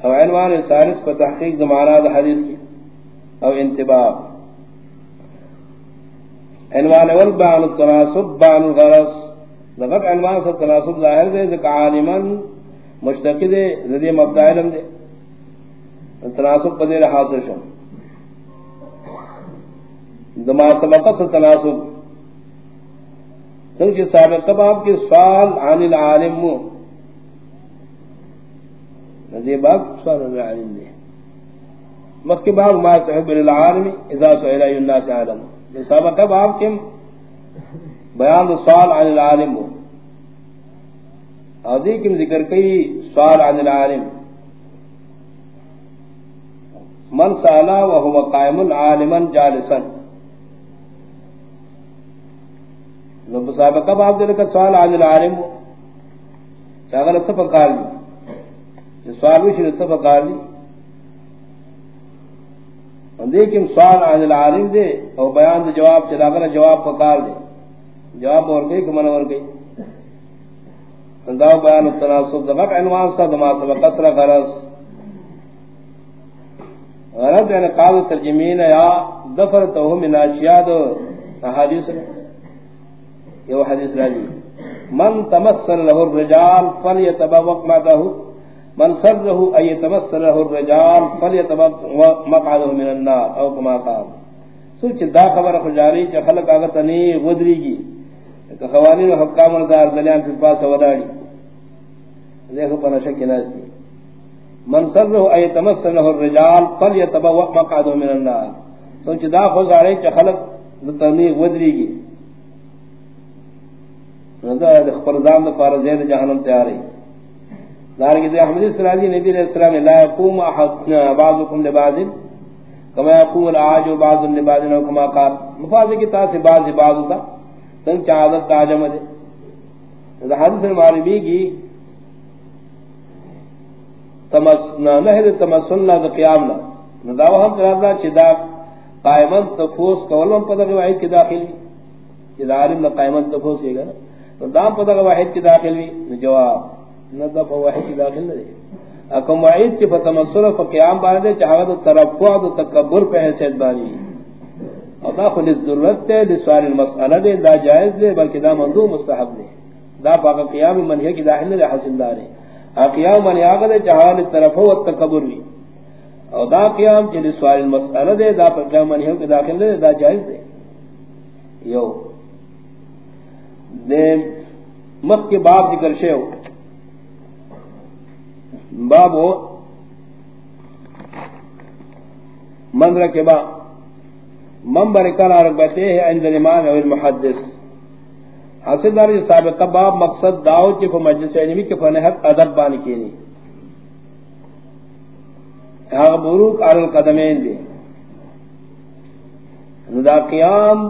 [SPEAKER 2] او عنوان ثالث پر تحقیق دا دا حدیث کی. او انتباب عنوان والبیان التناسب، بیان الغرص لغت عنوان سے تناسب ظاہر دے ذکا عالمان مشتقی دے ذدی مبدع علم دے۔ تناسب پدے رہا سے شم۔ دما سبقہ سے تناسب۔ سنچ سابق باب کی سوال عن العالم۔ مو نزی باب سوال عن العالم دے۔ مخی باب ما صحب للعالم اذا سئلہ الناس عالم۔ سابق باب کم بیان دو سوال عن العالم ادھی کم ذکر کئی سوال عن العالم۔ من سالا وهو قائم عالما جالسا۔ لو سابقہ باب دل کا سوال عن العالم چاغل اتفقال لی سوال وش اتفقال لی اندھی سوال عن العالم دے اور بیان دو جواب چلا جواب پکار دے۔ جواب اور گئی کہ من اور گئی. انداو بیان التناسب دغت عنوان سا دما سبا قصر غرص غرص یعنی قاض ترجمین یا دفر توہ من اشیاد حدیث یہ حدیث راجی. من تمثل له الرجال فلیتبوق مقعده من سر له ای تمثل له الرجال فلیتبوق مقعده من النار، او کما قال. سوچ، دا خبر خجاری چا خلق آگتا نہیں غدری کی کہ خوانین و حکام نظار دلیان فی پاس وداری دیکھو پر شک ناس دی من سرہو ای تمسنہ الرجال فل یتبوق مقعدو من النار. سوچ دا خوز آرے چا خلق تنیغ ودری گی نظر اخبر دام دا پار زید جہنم تیاری دارنگی دی. احمد السلامی نبی علیہ السلام لا یقوم احد بعضکم لبعض. کما یقوم العاج و بعض لبعض کما قال. مفاظر کی تاثر بعض بعض تا سن چادت تاجم دے۔ حدیث المعربی کی تمسنا نہر تمسنا دا قیامنا نداو ہم ترابنا چدا قائمن تفوس کولم پدغ واحد کی داخل بھی چدا عالم نا قائمن تفوس ہے گا۔ ندام پدغ واحد کی داخل بھی جواب۔ ندام واحد کی داخل نہ دے۔ اکم وعید چی فتمسل فقیام باندے چاہاں دا ترفع دا تکبر پہ حیثیت بانی۔ اور دا خلی ضرورت دے لسوال المسئلہ دے دا جائز دے بلکہ دا مندو مستحب دے دا پاک قیام منحی کی داخل دے حاصل دارے قیام منحی آگا دے چہال طرف و تکبر بھی اور دا قیام چی لسوال المسئلہ دے دا پاک قیام منحی کی داخل دے دا جائز دے یو. دے مخ کے باب ذکر شے ہو باب ہو منظر کے بعد منبر کنا رکبتے ہیں عند الامام او المحدث حاصل دار سابقہ باب مقصد داو کی فو مجلس علمی کی فنحق ادب بانی کی نہیں۔ ہاں بروک آل القدمین دی۔ ندا قیام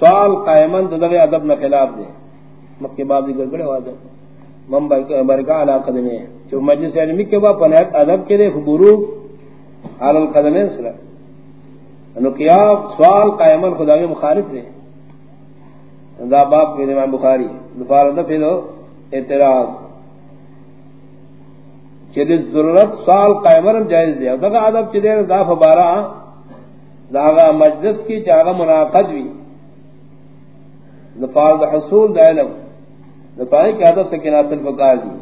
[SPEAKER 2] سوال قائمن دغه ادب نہ خلاف دے مکہ باب دی گڑبڑ ہوا دے۔ ممبر برکا علا قدمے جو مجلس علمی کے با پنہت ادب کے دے بروک آل القدمین سرا۔ انو قیام سوال قائمن خدا کے مخالف دے دا باب کے امام بخاری دفار دفع اعتراض۔ چلی ضرورت سوال قائمر جائز دے دا ادب چلے دا فبارا۔ دا مجلس کی چاگا مناقض بھی دفار دا حصول دا علم۔ دفاعی کی ادب سے کنات الفقار دی۔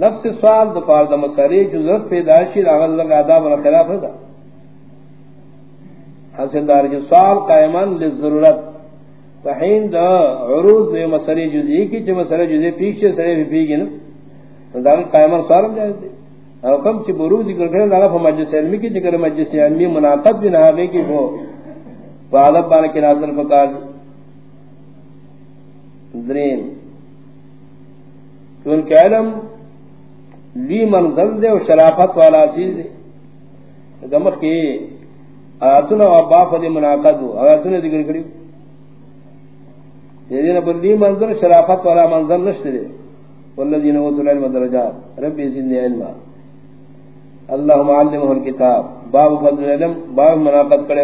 [SPEAKER 2] نفس سوال دفار دا مسئلے جو ضرورت پیداشی دا آغا لگا آداب و خلاف ہے حسن دار جو جی، سوال قائمان لضرورت فحین دا عروض دا مسئلہ جزئی کی جو مسئلہ جزئی پیش سے سرے بھی پیگی نا. دا قائمان سوارم جائز دے۔ او کم چی بروز ذکر کرنے لگا فا مجلس علمی کی ذکر، مجلس علمی مناقض بھی نہا کی وہ فعادب بانا کی ناظر فکار درین کیون کہ علم لی منزل دے و شرافت والا چیز دے۔ دمت کی آیاتنا و باف دے مناقض ہو. آیاتنا ذکر کریو یدین بلی منظر شرافت والا منظر نشتے دے. والذین اوتوا العلم درجات. ربی زدنی علما. اللہم علمہ الکتاب. باب فضل العلم، باب مناقض کرے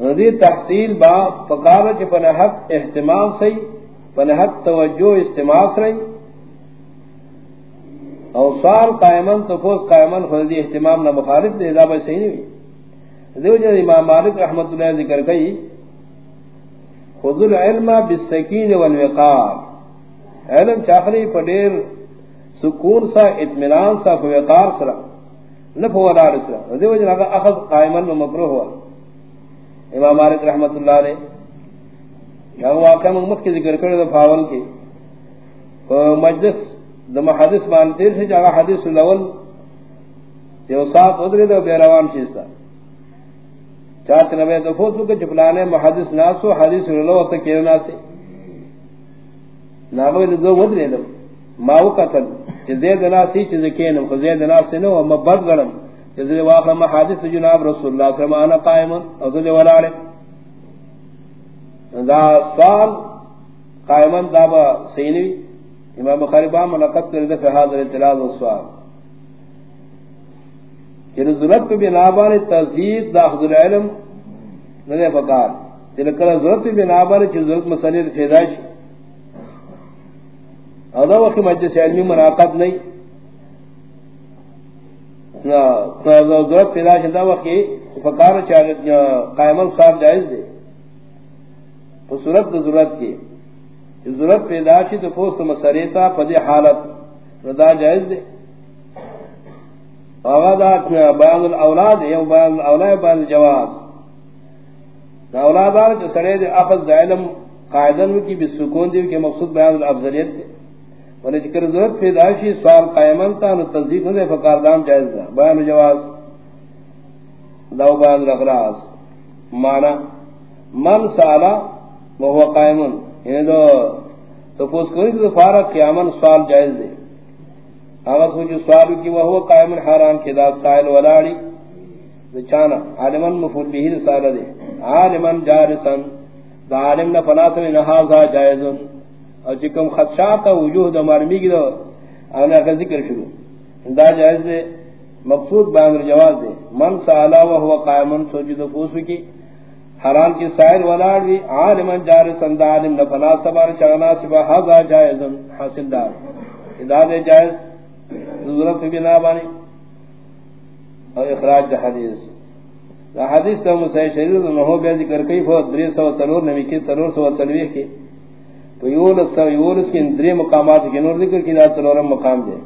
[SPEAKER 2] رضی تحصیل باب فقارہ چی پنہت احتمام سی پنہت توجہ استماس رہی او سوال قائمن تو فوز قائمن خودی احتمام نہ مخالف دے، دا بھائی صحیح نہیں۔ دیو جب امام مالک رحمت اللہ ذکر کئی، خذ العلم بالسکین والوقار۔ علم چاخری پدیر سکون سا، اطمینان سا وقار سرا نفو ولا رسلا ذی وجہ اخذ قائما ومکروہ ہوا۔ امام مالک رحمۃ اللہ علیہ یا واقعہ محمد کے ذکر کرے فاول کی مجلس دم حدیث بان مانتے سے جگہ حدیث الاول جو ساتھ ادرے دو بے روان چیز تھا چاہت نبی تو فوتو کے چپلانے محدث ناسو حدیث رلو تا کیرنا سے ناغوی دو ود لیدم ماو قتل چی زید ناسی چی زکینم خو زید ناسی نو اما بد گرم چی زید واقع محادث جناب رسول اللہ صلی اللہ علیہ وسلم قائمن او زید ولارے دا سوال قائمن دابا سینوی امام بخاری با منقط کرده فی حاضر اطلاع و سوال. چل ضرورت پہ بنا بار تہذیب داخد العلم نہ پکار چل کر ضرورت پہ بنا بار چل ضرورت مسئلے پیدائش ادا وقت مجلس علمی مناقب نہیں. ضرورت پیدائش ادا وقت پکار قائمن صاحب جائز دے. تو صورت ضرورت کی. ضرورت پیدائشی تو پوست مسئلے تا پدی حالت. ردا جائز دے آغا دا بیان الاولاد یا بیان الاولاد بیان جواز. اولاد جو سڑے دے اخذ دا علم قائدن کی بسکون دی کہ مقصود بیان الافضلیت دے ولی ذکر ضرورت پیدائشی سوال قائمن تا، نو تصدیق دے فقاردام جائز دا بیان جواز. دو بیان الاغراض معنی من سالا وهو قائمن یعنی دو تو پوس کوئی تو فارق قیامن سوال جائز دے۔ آغت ہو جو سوال کی وہ قائم الحرام کی دا سائل ولاڑی۔ چانا عالمن مفول بھی رسال دے۔ عالمن جارسن دا عالم نا فناسم نحاظا جائزن۔ اور چکم خدشات وجوہ دا مرمی کی دا آنا کا ذکر شروع۔ دا جائز دے، مقصود باندر جواز دے۔ من سالا وہو قائمن سوچی دا پوسو کی۔ حرام کی سائل ولاڑ بھی عالمن جارسن دا عالم نا فناسم چانا سبا حاضا جائزن حاصل دار دا دے جائز، ضرورت بھی نہ بانی۔ اور اخراج حدیث۔ دا حدیث تو مسئلہ شریف نہ ہو بے ذکر کئی فو دری سو سلور نبی کی سلور سو سلویہ کی۔ تو یولس سو یولس کی دری مقامات کی نور ذکر کی دا سلورم مقام دے۔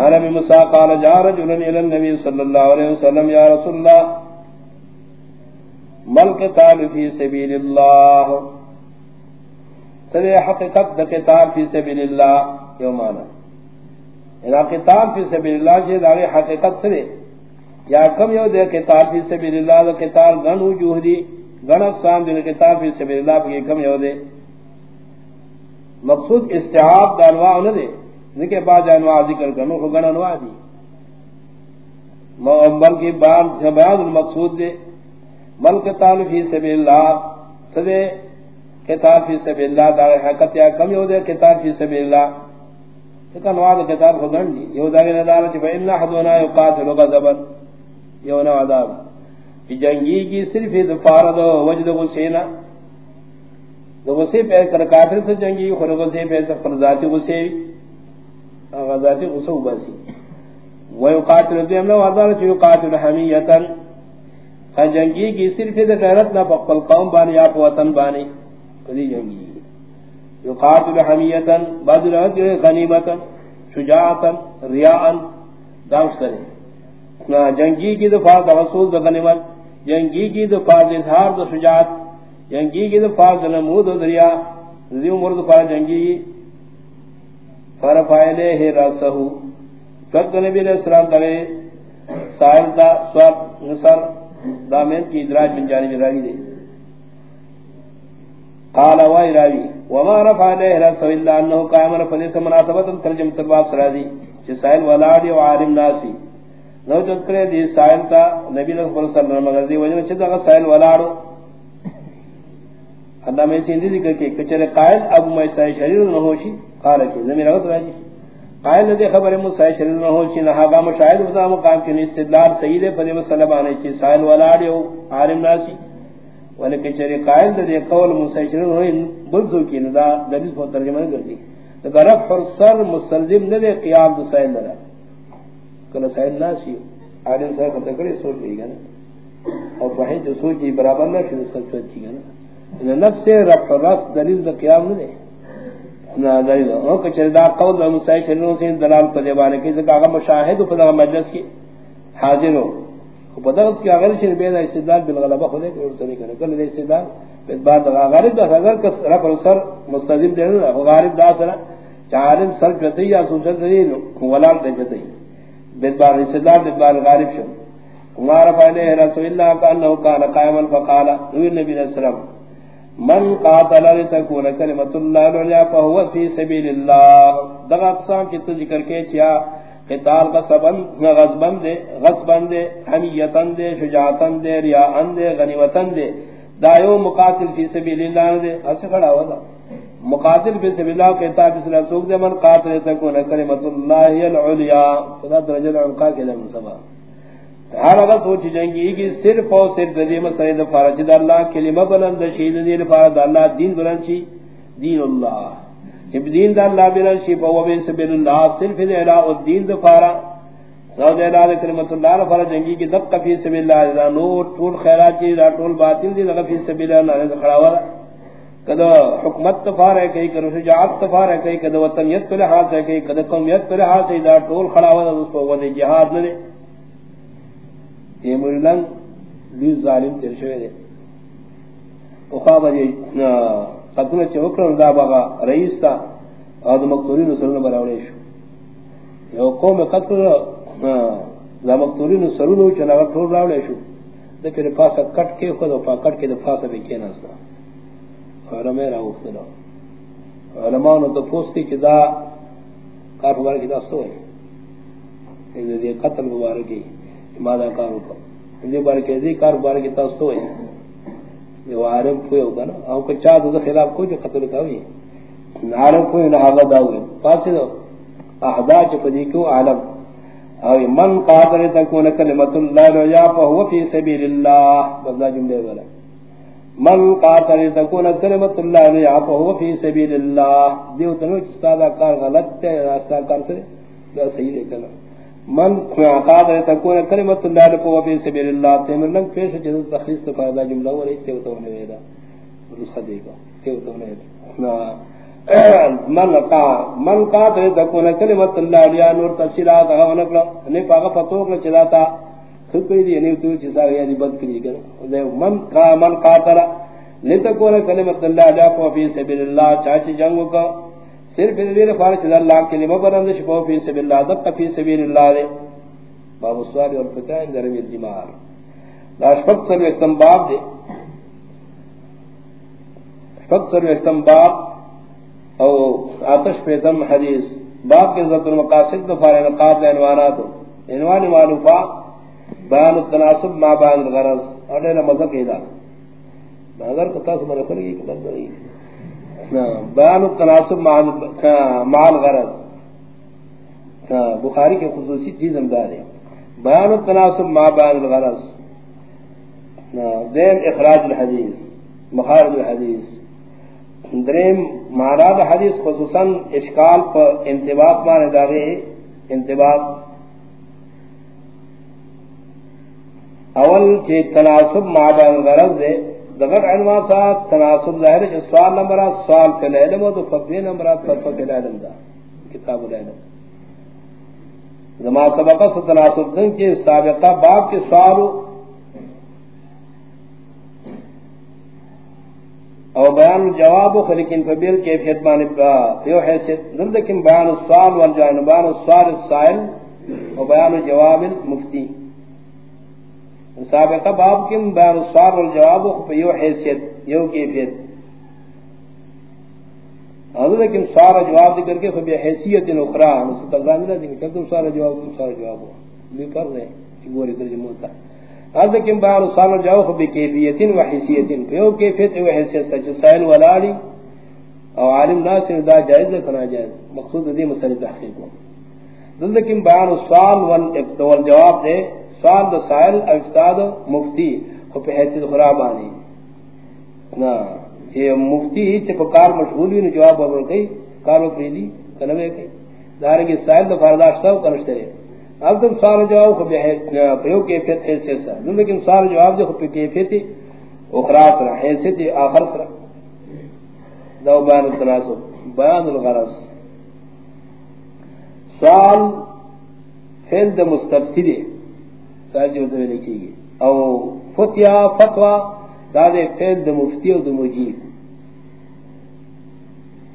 [SPEAKER 2] عالم مسا قال جا رجل الى النبي صلی اللہ علیہ وسلم، یا رسول اللہ ملک تعالی فی سبیل اللہ؟ سرے حقیقت دا قتال فی سبیل اللہ یو مانا؟ یعنی انا قتال فی سبیل اللہ جی جے داغی حقیقت سرے۔ یا کم یو دے قتال فی سبیل اللہ، دا قتال گن وجوہ دی، گن اقسام دین کتاب فی سبیل اللہ کی کم یو دے۔ مقصود استحاب دا انواع نہ دے۔ ذکر بعد انواع ذکر کرنو کو گن انواع دی۔ بلکہ بیان المقصود دے۔ بل قتال فی سبیل اللہ سدے کتاب فی سبیل اللہ دا حقیقت یا کم یو دے کتاب فی سبیل اللہ کہ انواع کتاب کو گن دی۔ یو دا نے دار کہ ان حدنا یقاتل غضبا۔ یو نہ عذاب۔ کہ جنگی کی صرف دفار دو وجد حسینا دو غصے پہ کر کافر سے جنگی، خود غصے پہ پر ذاتی غصے۔ ذاتی غصہ باسی ويقاتل دیم نو عذاب چ یقاتل حمیتا۔ ہاں، جنگی کی صرف غیرت نہ پقل قوم بانی یا وطن بانی، کلی جنگی۔ یقاتل حمیتا بدر غنیمتا، شجاعتا ریاء داوس کرے نہ، جنگی کی دفاع دا رسول دا غنیمت۔ جنگی کی دفاع دا اظہار دا شجاعت۔ جنگی کی دفاع دا نمود دا دریا۔ زیو مرد پا جنگی۔ فرفائلے ہی رسہو فقط نبی علیہ السلام دلے سائل دا سواب، نصر دامین کی ادراج من جانب راوی دے قال وائی راوی، وما رفع علیہ رسول اللہ انہو قائم قائمنا فلیس مناسبتا ترجم ترباب سرازی چھ سائل ولادی وعالم ناسی. نو جت کرے دی سائل تا نبی صلی اللہ علیہ وسلم مگر دی وجہ چھ دا سائل ولادو اللہ میں سیندی ذکر کے کچھر قائل ابو میسائی شریر نہ ہوشی، قال کی زمین رغت راجی. قائل دے خبر مسائی شریر نہ ہو ہوشی نہ ہاگا مشاہد بتا مقام کی استدلال سید پدی مسلم آنے کی سائل ولادو عالم ناسی ولکہ چرے قائل دے قول موسی چل چرے ہوئی بلزو کی ندا دلیل کو ترجمہ کر دی تو رفع السر مستلزم نہ دے قیام دو سائل نہ کل سائل نہ سی عالم صاحب کو تکڑے سوچ لے گا اور وہیں جو سوچی برابر نہ شروع سب سوچ گا نا نفس رفع الرس دلیل دا قیام نہ نہ دلیل او کہ چرے دا قول موسی چرے سے دلال پر دیوانے کی کہ مشاہد پر مجلس کی حاضر ہو. بدغت کی اگر شر بین استدلال بالغلبہ خودے کہ ورتے کرے. کل دے استدلال بعد غالب دا اگر کس رف سر مستذم دے نہ غالب دا سر چارم سر جتے یا سوچن دے ولال دے جتے بعد استدلال بعد غالب شو. عمر فعلہ رسول اللہ کا انه كان قائما فقال نبی نبی علیہ السلام. من قاتل لتكون كلمه الله العليا فهو في سبيل الله. دغ اقسام کی ذکر کے کیا قتال کا سبن غضبن دے غضبن دے حمیتن دے شجاعتن دے ریاءن دے غنیمتن دے، دایو مقاتل فی سبیل اللہ دے ایسے کھڑا ہوا تھا۔ مقاتل فی سبیل اللہ کہتا ہے بسم اللہ سوک دے، من قاتل تکون کلمت اللہ العلیا خدا درجہ العنقا کے لیے منصبہ ہر اگر سوچ جنگی کی صرف اور صرف دے مسئلہ دفارہ جد اللہ کلمہ بلند شید دین فارد اللہ دین بلند شی، دین اللہ۔ جب دین دا اللہ بلن شی، فہو بین سبیل اللہ، صرف دے الہ الدین دفارا سو دے الہ کلمت اللہ رفارا جنگی کی دب فی سبیل اللہ دا نور طول خیرات جی دا طول باطل دی لگا فی سبیل اللہ نے کھڑا والا کدو حکمت تفار ہے کئی کدو شجاعت تفار ہے کئی کدو وطنیت پر لحاظ ہے کئی کدو قومیت پر لحاظ ہے دا طول کھڑا والا اس پر ودی جہاد نہ دے۔ تیمور لنگ لیز ظالم تیر شوئے دے اخواب جی قتل چوکر دا بغا رئیس تا او دا مقتولین سرون براوڑے شو. یو قوم قتل دا مقتولین سرون چنا وقت راوڑے شو. دا پھر پاسا کٹ کے خود و پا کٹ کے دا پاسا بھی کینا سا علماء را اختلا علماء نو دا پوستی چی دا کار مبارکی دا سو ہے ایدہ دی قتل مبارکی مادا کارو کا دی بارکی دی کار مبارکی تا سو ہے جو عالم کوئی ہوگا نا او کو چاہ دو خلاف کوئی جو قتل کا ہوئی عالم کوئی نہ آگا دا ہوئی پاسی دو احدا چو پدی کیوں عالم او من قاتل تکون کلمت اللہ رجا فہو فی سبیل اللہ بزا جملے والا من قاتل تکون کلمت اللہ رجا فہو فی سبیل اللہ دیو تنو چستادا کار غلط ہے راستہ کار سے دا صحیح لے کنا من قادر تكون كلمه الله لكم في سبيل الله تمر لن پیش جد تخصیص فائدہ جملہ اور اس سے تو ہونے ویدا صدیقہ کہ تو نے من کا من قادر تكون كلمه الله يا نور تفسیرات ہونے پر نے پاگا فتو کو چلاتا خود کوئی دی نہیں، تو چیزا ہے یعنی دی بد کری گئے۔ من کا، من قاتل۔ لتكون كلمه الله لكم في سبيل الله چاچی جنگ کا۔ صرف دیر فارچ اللہ کے لیے مبرند شفو فی سبیل اللہ دق فی سبیل اللہ دے۔ باب السوال والفتاین درمی الجمار لا شفق سر استنباب دے۔ شفق سر ویستم باب او آتش پیتم حدیث۔ باب کے ذات المقاصد دفار انقاب لعنوانات عنوان معلوفا بیان التناسب مع بیان الغرض۔ اور دینا مذہب ایدہ اگر کتا سے مرکل گئی کلب درائی بیان التناسب مع الغرض بخاری کے خصوصی چیز امدار ہے بیان التناسب مع بیان الغرض. دین اخراج الحدیث، مخارج الحدیث. دریم مہاراج حدیث خصوصاً اشکال پر انتباق مان داغے انتباق. اول کے تناسب مع بیان الغرض ہے دغر عنوان ساتھ تناسب ظاہر ہے سوال نمبر سوال کے لیے وہ تو فتوی نمبر فتوی کے لیے دا، کتاب العلم. زما سبقہ سے تناسب دن کے سابقہ باب کے سوال اور بیان جواب و خلیکن فبیل کیفیت بانی فیو حیثیت نردکن بیان السوال والجوان بیان السوال السائل و بیان جواب المفتی سابقہ باب کم بیان السوال والجواب و فیو حیثیت، یو کیفیت۔ حضرت لیکن سارا جواب دے کر کے فبی حیثیت اخرى اس تقرار ملا دیں کہ تم سارا جواب تم سارا جواب؟ بھی کر رہے ہیں گوری ترجمہ ہوتا حضرت لیکن بیان سارا جواب فبی کیفیت و حیثیت۔ فیو کیفیت و حیثیت سچ سائل والالی او عالم ناس دا جائز کرنا جائز۔ مقصود دی مسئلہ تحقیق ہو۔ دل بیان سوال والجواب دے سوال دا سائل افتاد مفتی، خو خب حیثیت خرابانی نا، یہ مفتی چپ کار مشغول بھی جواب بول گئی کارو پریدی کنوے گئی دارے کی سائل دا فرداشت ہو کنشتے رہے۔ اب تم سارا جواب خو کو پیو کیفیت حیثیت سا۔ لیکن سارا جواب دے خو خب کیفیت اخرا سرا حیثیت آخر سرا۔ دو بیان التناسب بیان الغرص سوال فیل دا مستفتی دے۔ سائل جو لکھی گی او فتیا فتوہ دا دے فیل دا مفتی و دا مجیب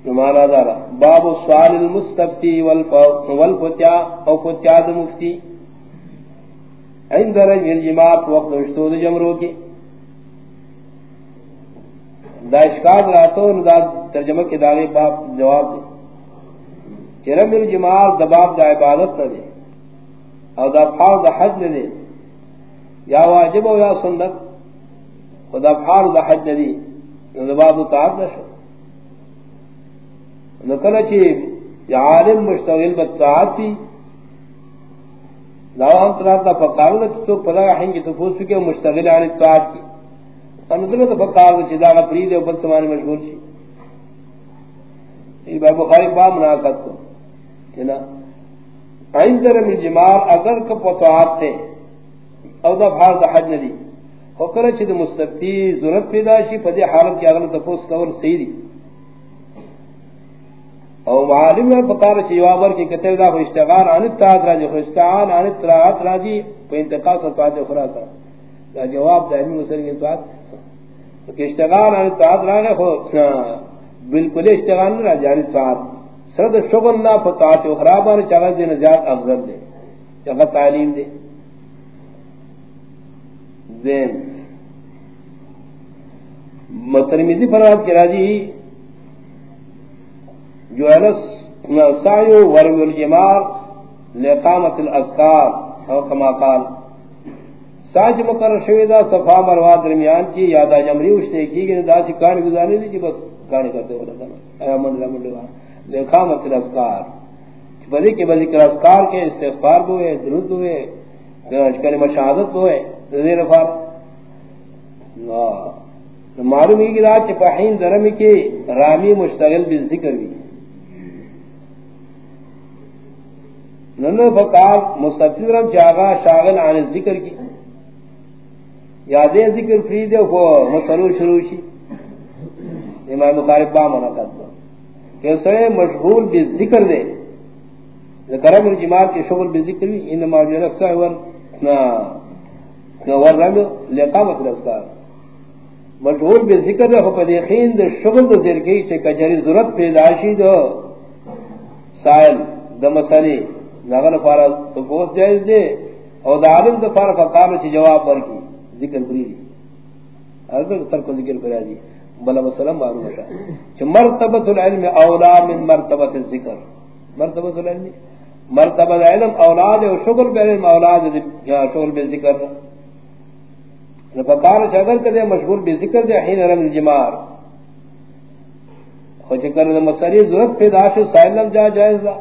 [SPEAKER 2] نمانا دارا باب سوال المستفتی والفتیا او فتیا دا مفتی. عند رجل جماعت وقت اشتو دا جمرو کی دا اشکاد راتو دا ترجمہ کی داغی باب جواب دے چرم الجماعت دا باب دا عبادت تا دے او دا فاو دا حج نہ دے یا واجب او یا سنت. خدا فار دا حج ندی نو باب طاعت نشو. نو کله چې عالم مشتغل بالطاعت تھی دا هم تر دا فقار دا تو پدا هنګ ته پوښتنه کې مشتغل عن الطاعت کی ان دغه ته فقار چې دا غفری دی بل سامان مشغول شي. ای باب بخاری باب مناقض کو. کنا عند رم الجمار اگر کا پتوات تھے او دا بھار دا حج ندی. فکر چھ دے مستفتی ضرورت پیدا شی فدی حالت کی اغلط تفوس کور سیدی او معالم میں پکار چھ جوابر کی کتب دا خو اشتغال عن اتحاد راجی خو اشتغال عن اتراعات راجی پہ انتقاص اتحاد خراسا دا جواب دا امی مسلم اتحاد کہ اشتغال عن اتحاد راجی خو بالکل اشتغال نہیں راجی عن اتحاد. سرد شغل نا فتحات اخرابان چاگر دین زیاد افضل دے چاگر تعلیم دے زین مترمیزی فراد کی راجی جو علس سایو ورمی الجمار لقامت الاسکار او کما قال۔ ساج مقرر شویدہ صفا مروا درمیان کی یادا جمری اشتے کی گئی، دا سی کانی گزارنی دی جی بس کانی کرتے ہو لگا ایا من رحم اللہ، لقامت الاسکار بدی کے بذکر اسکار کے، استغفار ہوئے درود ہوئے کلمہ شہادت ہوئے زیر فار معلوم ہے کہ رات پہین درمی کے رامی مشتغل بھی ذکر بھی ننو فقال مستفیرم چاگا شاغل عن ذکر کی یادیں ذکر فرید ہے وہ مسلو شروع شی امام مقارب با منعقد کہ سڑے مشغول بھی ذکر دے کرم الجماعت کے شغل بھی ذکر بھی انما جو رسا ہے ورم لقامت الاسکار مشغول بے ذکر دے خب دیخین دے شغل دے ذرکی چھے کجری ضرورت پیداشی دو. سائل دا مسئلی. ناغن فارا تو پوس جائز دے او دا عالم دا فارا فقارو چھے جواب برکی ذکر بری دی. اگر ترک ذکر کرا دی. بلا وسلم معلوم ہے کہ مرتبۃ العلم اولا من مرتبۃ الذکر. مرتبۃ العلم. مرتبہ علم اولاد و شغل بے علم اولاد یا شغل بے ذکر. نہ فقار اگر کدے مشغول بے ذکر دے حين رم الجمار ہو ذکر نہ مسری ضرورت پیدا شو سائلم جا جائز دا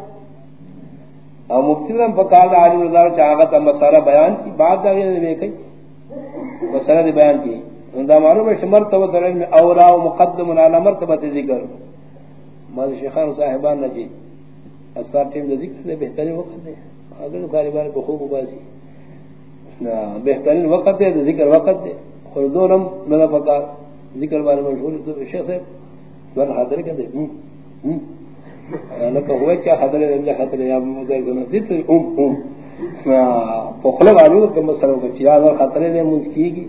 [SPEAKER 2] او مفتی نے فقار عالم اللہ چاہتا مسارہ بیان کی بات دا یہ کہی مسئلہ دے بیان کی دا معلوم ہے مرتبہ علم اولا و مقدم علی مرتبہ ذکر. ماذا شیخان صاحبان نجی اثر ٹیم دے ذکر دے بہترین وقت دے اگر ساری بار کو خوب بازی بہترین وقت دے ذکر وقت دے اور دو نم میرا پکا ذکر بارے مشغول تو شیخ صاحب ور حاضر کر دے۔ ہم ہم۔ انا کہ ہوا کیا حاضر ہے؟ اللہ خاطر یا مدر گنا دت اوم اوم پخلا والو کہ مسلو کہ یا خاطر دے منس کی گی۔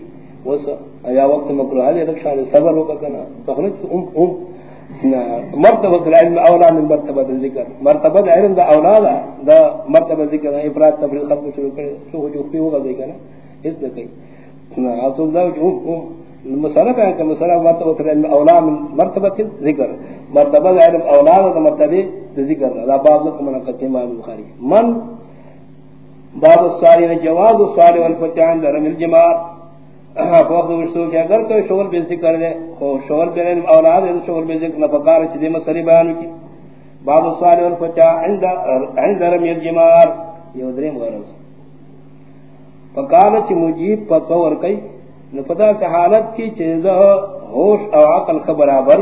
[SPEAKER 2] وس یا وقت مکروہ ہے رکشا صبر ہو کنا پخلا اوم اوم مرتبہ العلم اولا من مرتبہ الذکر۔ مرتبہ علم دا اولا دا, دا مرتبہ ذکر افراد تفریق ختم شروع کرے شو جو بھی ہوگا ذکر اس میں کہیں۔ اصل دا جو مسئلہ ہے کہ مسئلہ مرتبہ العلم اولا من مرتبہ ذکر مرتبہ علم اولا دا مرتبہ ذکر دا باب لکم من قدیم امام بخاری۔ من؟ باب الساری جواز الساری والفتحان دا رمل جماعت۔ فوق وشتو کہ اگر کوئی شغل بے ذکر دے ہو شغل بے اولاد ہے شغل بے ذکر نہ پکار چھ دے مسری بیان کی۔ باب الصالح والفتا عند عند رمی الجمار۔ یہ دریم غرض پکار چھ مجیب پتور کئی نہ سے حالت کی چیز ہوش او عقل خبرابر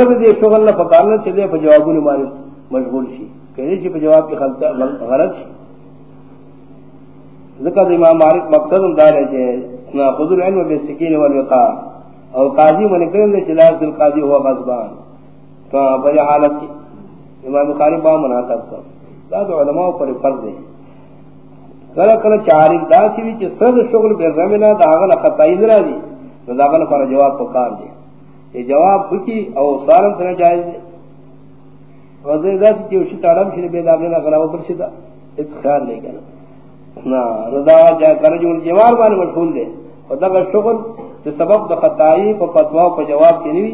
[SPEAKER 2] صرف دے شغل نہ پکارنا چلے پہ جواب نے مارے مشغول شی کہنے چھ پہ جواب کی خلطہ غلط شی ذکر امام مالک مقصد دار ہے کہ نہ خود العلم بے سکین والوقار. اور قاضی من کرن دے چلا دل قاضی ہوا غصبان تو بجا حالت کی امام بخاری با مناقض کر دا تو علماء پر فرض ہے کلا کلا چاری دا سی وچ صد شغل بے رمنا دا غلط خطائی نہ دی تو دا غلط پر جواب پکار دے یہ جواب بکی او سوالم تنا جائز دے۔ وزر دا سی چیوشی تارم شنی بید بے دابلنا غلاو پر شدہ اس خیال نہیں کنا نا رضا جا کرجون جوار بانی مشغول دے۔ و دا شغل جو سبب دا خطائی پا فتوا پا جواب کی نوی۔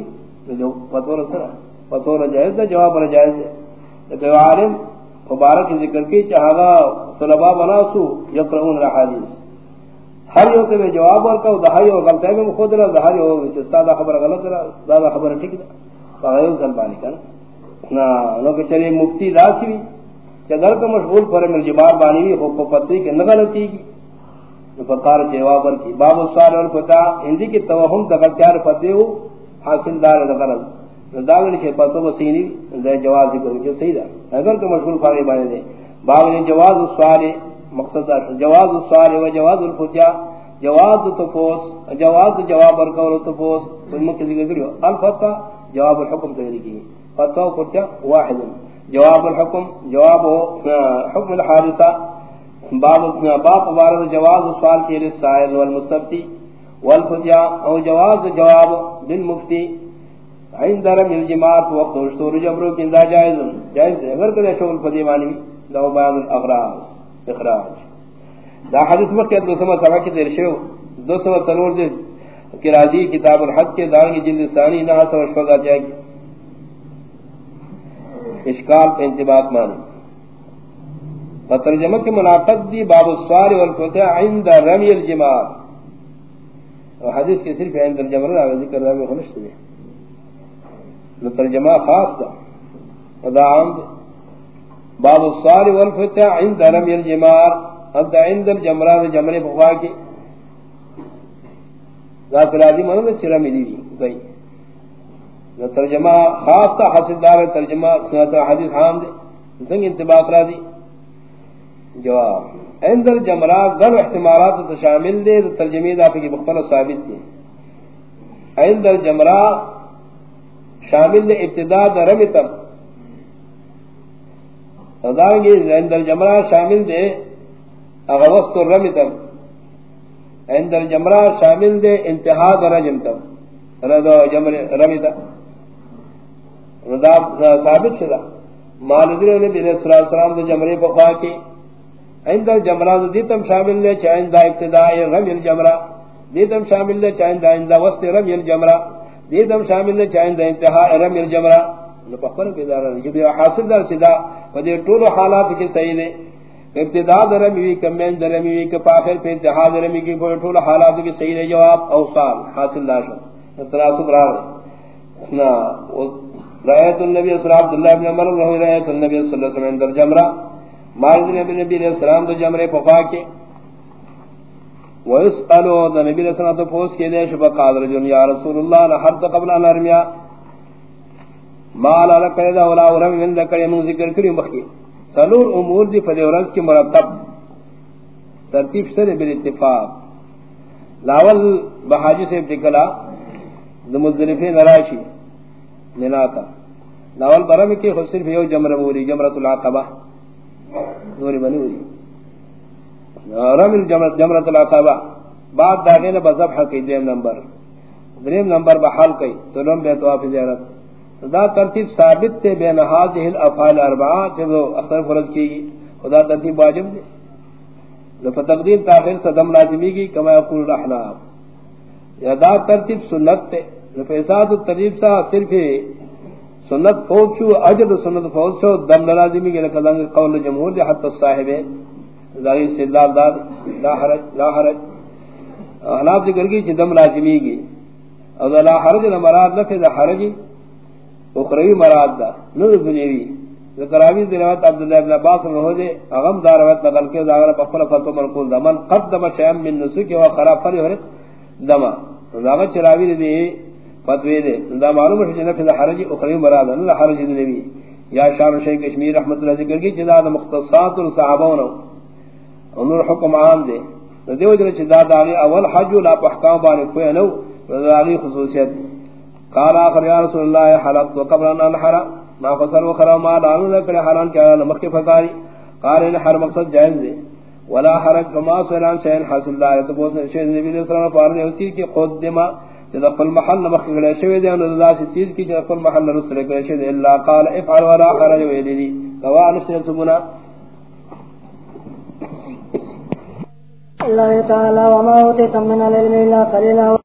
[SPEAKER 2] جو فتوا رسنا فتوا جائز دا جواب را جائز دے۔ لیکن عالم مبارک ذکر کی چاہا طلباء بناسو یقرؤون رحادیث ہر یو تے جواب ورکا دہائی اور غلطی میں خود رہا دہائی ہو وچ استاد خبر غلط رہا استاد خبر ٹھیک ہے پاگیو زلبانی کنا۔ نا لوگ چلے مفتی راسی بھی چگر کا مشغول پر مل جبار بانی بھی خوب پتری کے نغلطی کی تو فقار جواب ورکی۔ باب السوال والفتا ہندی کی توہم دغتیار فتح ہو، حاصل دار دغرض داغن کے پتو وسینی دے جواز ذکر کے صحیح دا۔ اگر کا مشغول فارغ بانے دے۔ باب نے جواز السوال مقصد جواز السوال و جواز الفتیا جواز تفوس، جواز جواب ورکول تفوس ثم کے ذکر کریو۔ الفتوا جواب الحكم تیری کی فتوا و فتیا واحد جواب الحكم جواب حکم الحادثہ۔ باب باب بارد جواز السوال کے للسائل والمستفتی۔ والفتیا او جواز جواب للمفتی۔ عند رم الجماعت وقت اشتور جبرو کندا جائز جائز اگر کدے شغل فدیوانی لو بعض الاغراض۔ اخراج. دا حدیث مکہ دو سما سبا کی دیر شو دو سما سنور دے کہ راضی کتاب الحد کے دار کی جلد ثانی نہ سو شفقا جائے گی اشکال پہ انتباق مانی فترجمہ کے منافق دی باب السوار والفتح عند رمی الجماع حدیث کے صرف عند الجمع رہا ذکر رہا میں خلشت دے ترجمہ خاص دا ودا عام دے باب الصار والفتح عند رمي الجمار انت عند الجمرات جمر بغوا کی ذات راضی منو چرمی دی گئی ترجمہ خاص تا حاصل دار ترجمہ سنت حدیث عام دے. سنگ انتباق را دی. جواب. عند الجمرات غیر احتمالات شامل دے ترجمے دا کی مختلف ثابت دے. عند الجمرات شامل ابتداء رمی تک صدانگی عند الجمرہ شامل دے اغوست الرمی تم، عند الجمرہ شامل دے، انتہا در رجم تم ردو جمر رمی تم ثابت شدہ۔ مالدر نبی علیہ السلام دے جمرے پخوا کی، عند الجمرہ دیتم شامل لے چاہند ابتداء رمی الجمرہ دیتم شامل لے چاہند عند وسط رمی الجمرہ دیتم شامل لے چاہند انتہاء رمی الجمرہ۔ نو پخور کے دارا جب حاصل در صدا فدی طول حالات کی صحیح دے ابتداء درمی وی کمین درمی وی کپاخر پہ انتہاء درمی کی طول حالات کی صحیح دے جواب اوصال حاصل دار داشو تناسب رہا نا رایت النبی صلی اللہ عبداللہ ابن عمر رہو رایت النبی صلی اللہ علیہ وسلم در جمرہ. مالد نبی نبی علیہ السلام در جمرہ پفا کے. ویسألو دا نبی علیہ السلام تو پوس کے دے شبہ قادر جن، یا رسول اللہ لحرد قبل ان ارمیا مالا لکر دا ولا ورم من ذکر من ذکر کری مخی سلور امور دی فدی ورز کی مرتب. ترتیب سر بل اتفاق. لاول بحاجی سے ابتکلا دا مزدلفین راشی نناکا لاول برم کی خود صرف یو جمر موری جمرت العقبہ نوری بنی ہوئی رمل جمرت العقبہ بعد داغین بزبح کی دیم نمبر. دریم نمبر بحال کی سلوم بے طواف زیارت. دا ترتیب ثابت تے بین حاضح الافعال اربعہ جب اختر فرض کی گی خدا ترتیب واجب دے لفا تقدیم تاخیر صدم لازمی کی کما یقول رحناب یا دا ترتیب سنت تے۔ فیصاد التریب سا صرف سنت فوق شو اجد سنت فوق شو، دم لازمی کے لکھلنگ قول جمہور دے، حتی صاحب ذاہی سیدلال داد لا حرج لا حرج۔ احناف ذکر کی دم لازمی کی اور لا حرج مراد نفذ حرجی۔ اخروی مراد دا، نو دنیوی ذکراوی دلوات عبداللہ ابن عباس رہو دے، اغم داروات نقل کے داغر پخفل فرطو منقول دا. من قدم شیم من نسوکی و خراب فلی حرق دما. داغر چراوی دے فتوی دے دا معلوم ہے جنہ فضا حرجی اخری مراد ہے حرج دے نبی یا شان شیخ کشمیر رحمت اللہ ذکر کی جدا دا مختصات الصحابون انور حکم عام دے دیو جنہ چدا دا اول حج لا احکام بانے کوئی نو دا خصوصیت دے قال اخر یا رسول اللہ، حلقت قبل ان انحر ما فصل وخرا ما دان ذکر حرام کیا نمک فقاری قال، ان حرم مقصد جائز دے ولا حرج فما سلام شین حاصل لا تو شین نبی صلی اللہ علیہ وسلم فارنے اسی کی قدمہ جدا قل محل مخ گلے شوی دے، انو ذات چیز کی جدا قل محل رسول گلے شوی دے. اللہ قال، افعل ولا خرج ویلی دوا نفس سبنا
[SPEAKER 1] اللہ تعالی، وما اوتیتم من العلم الا قليلا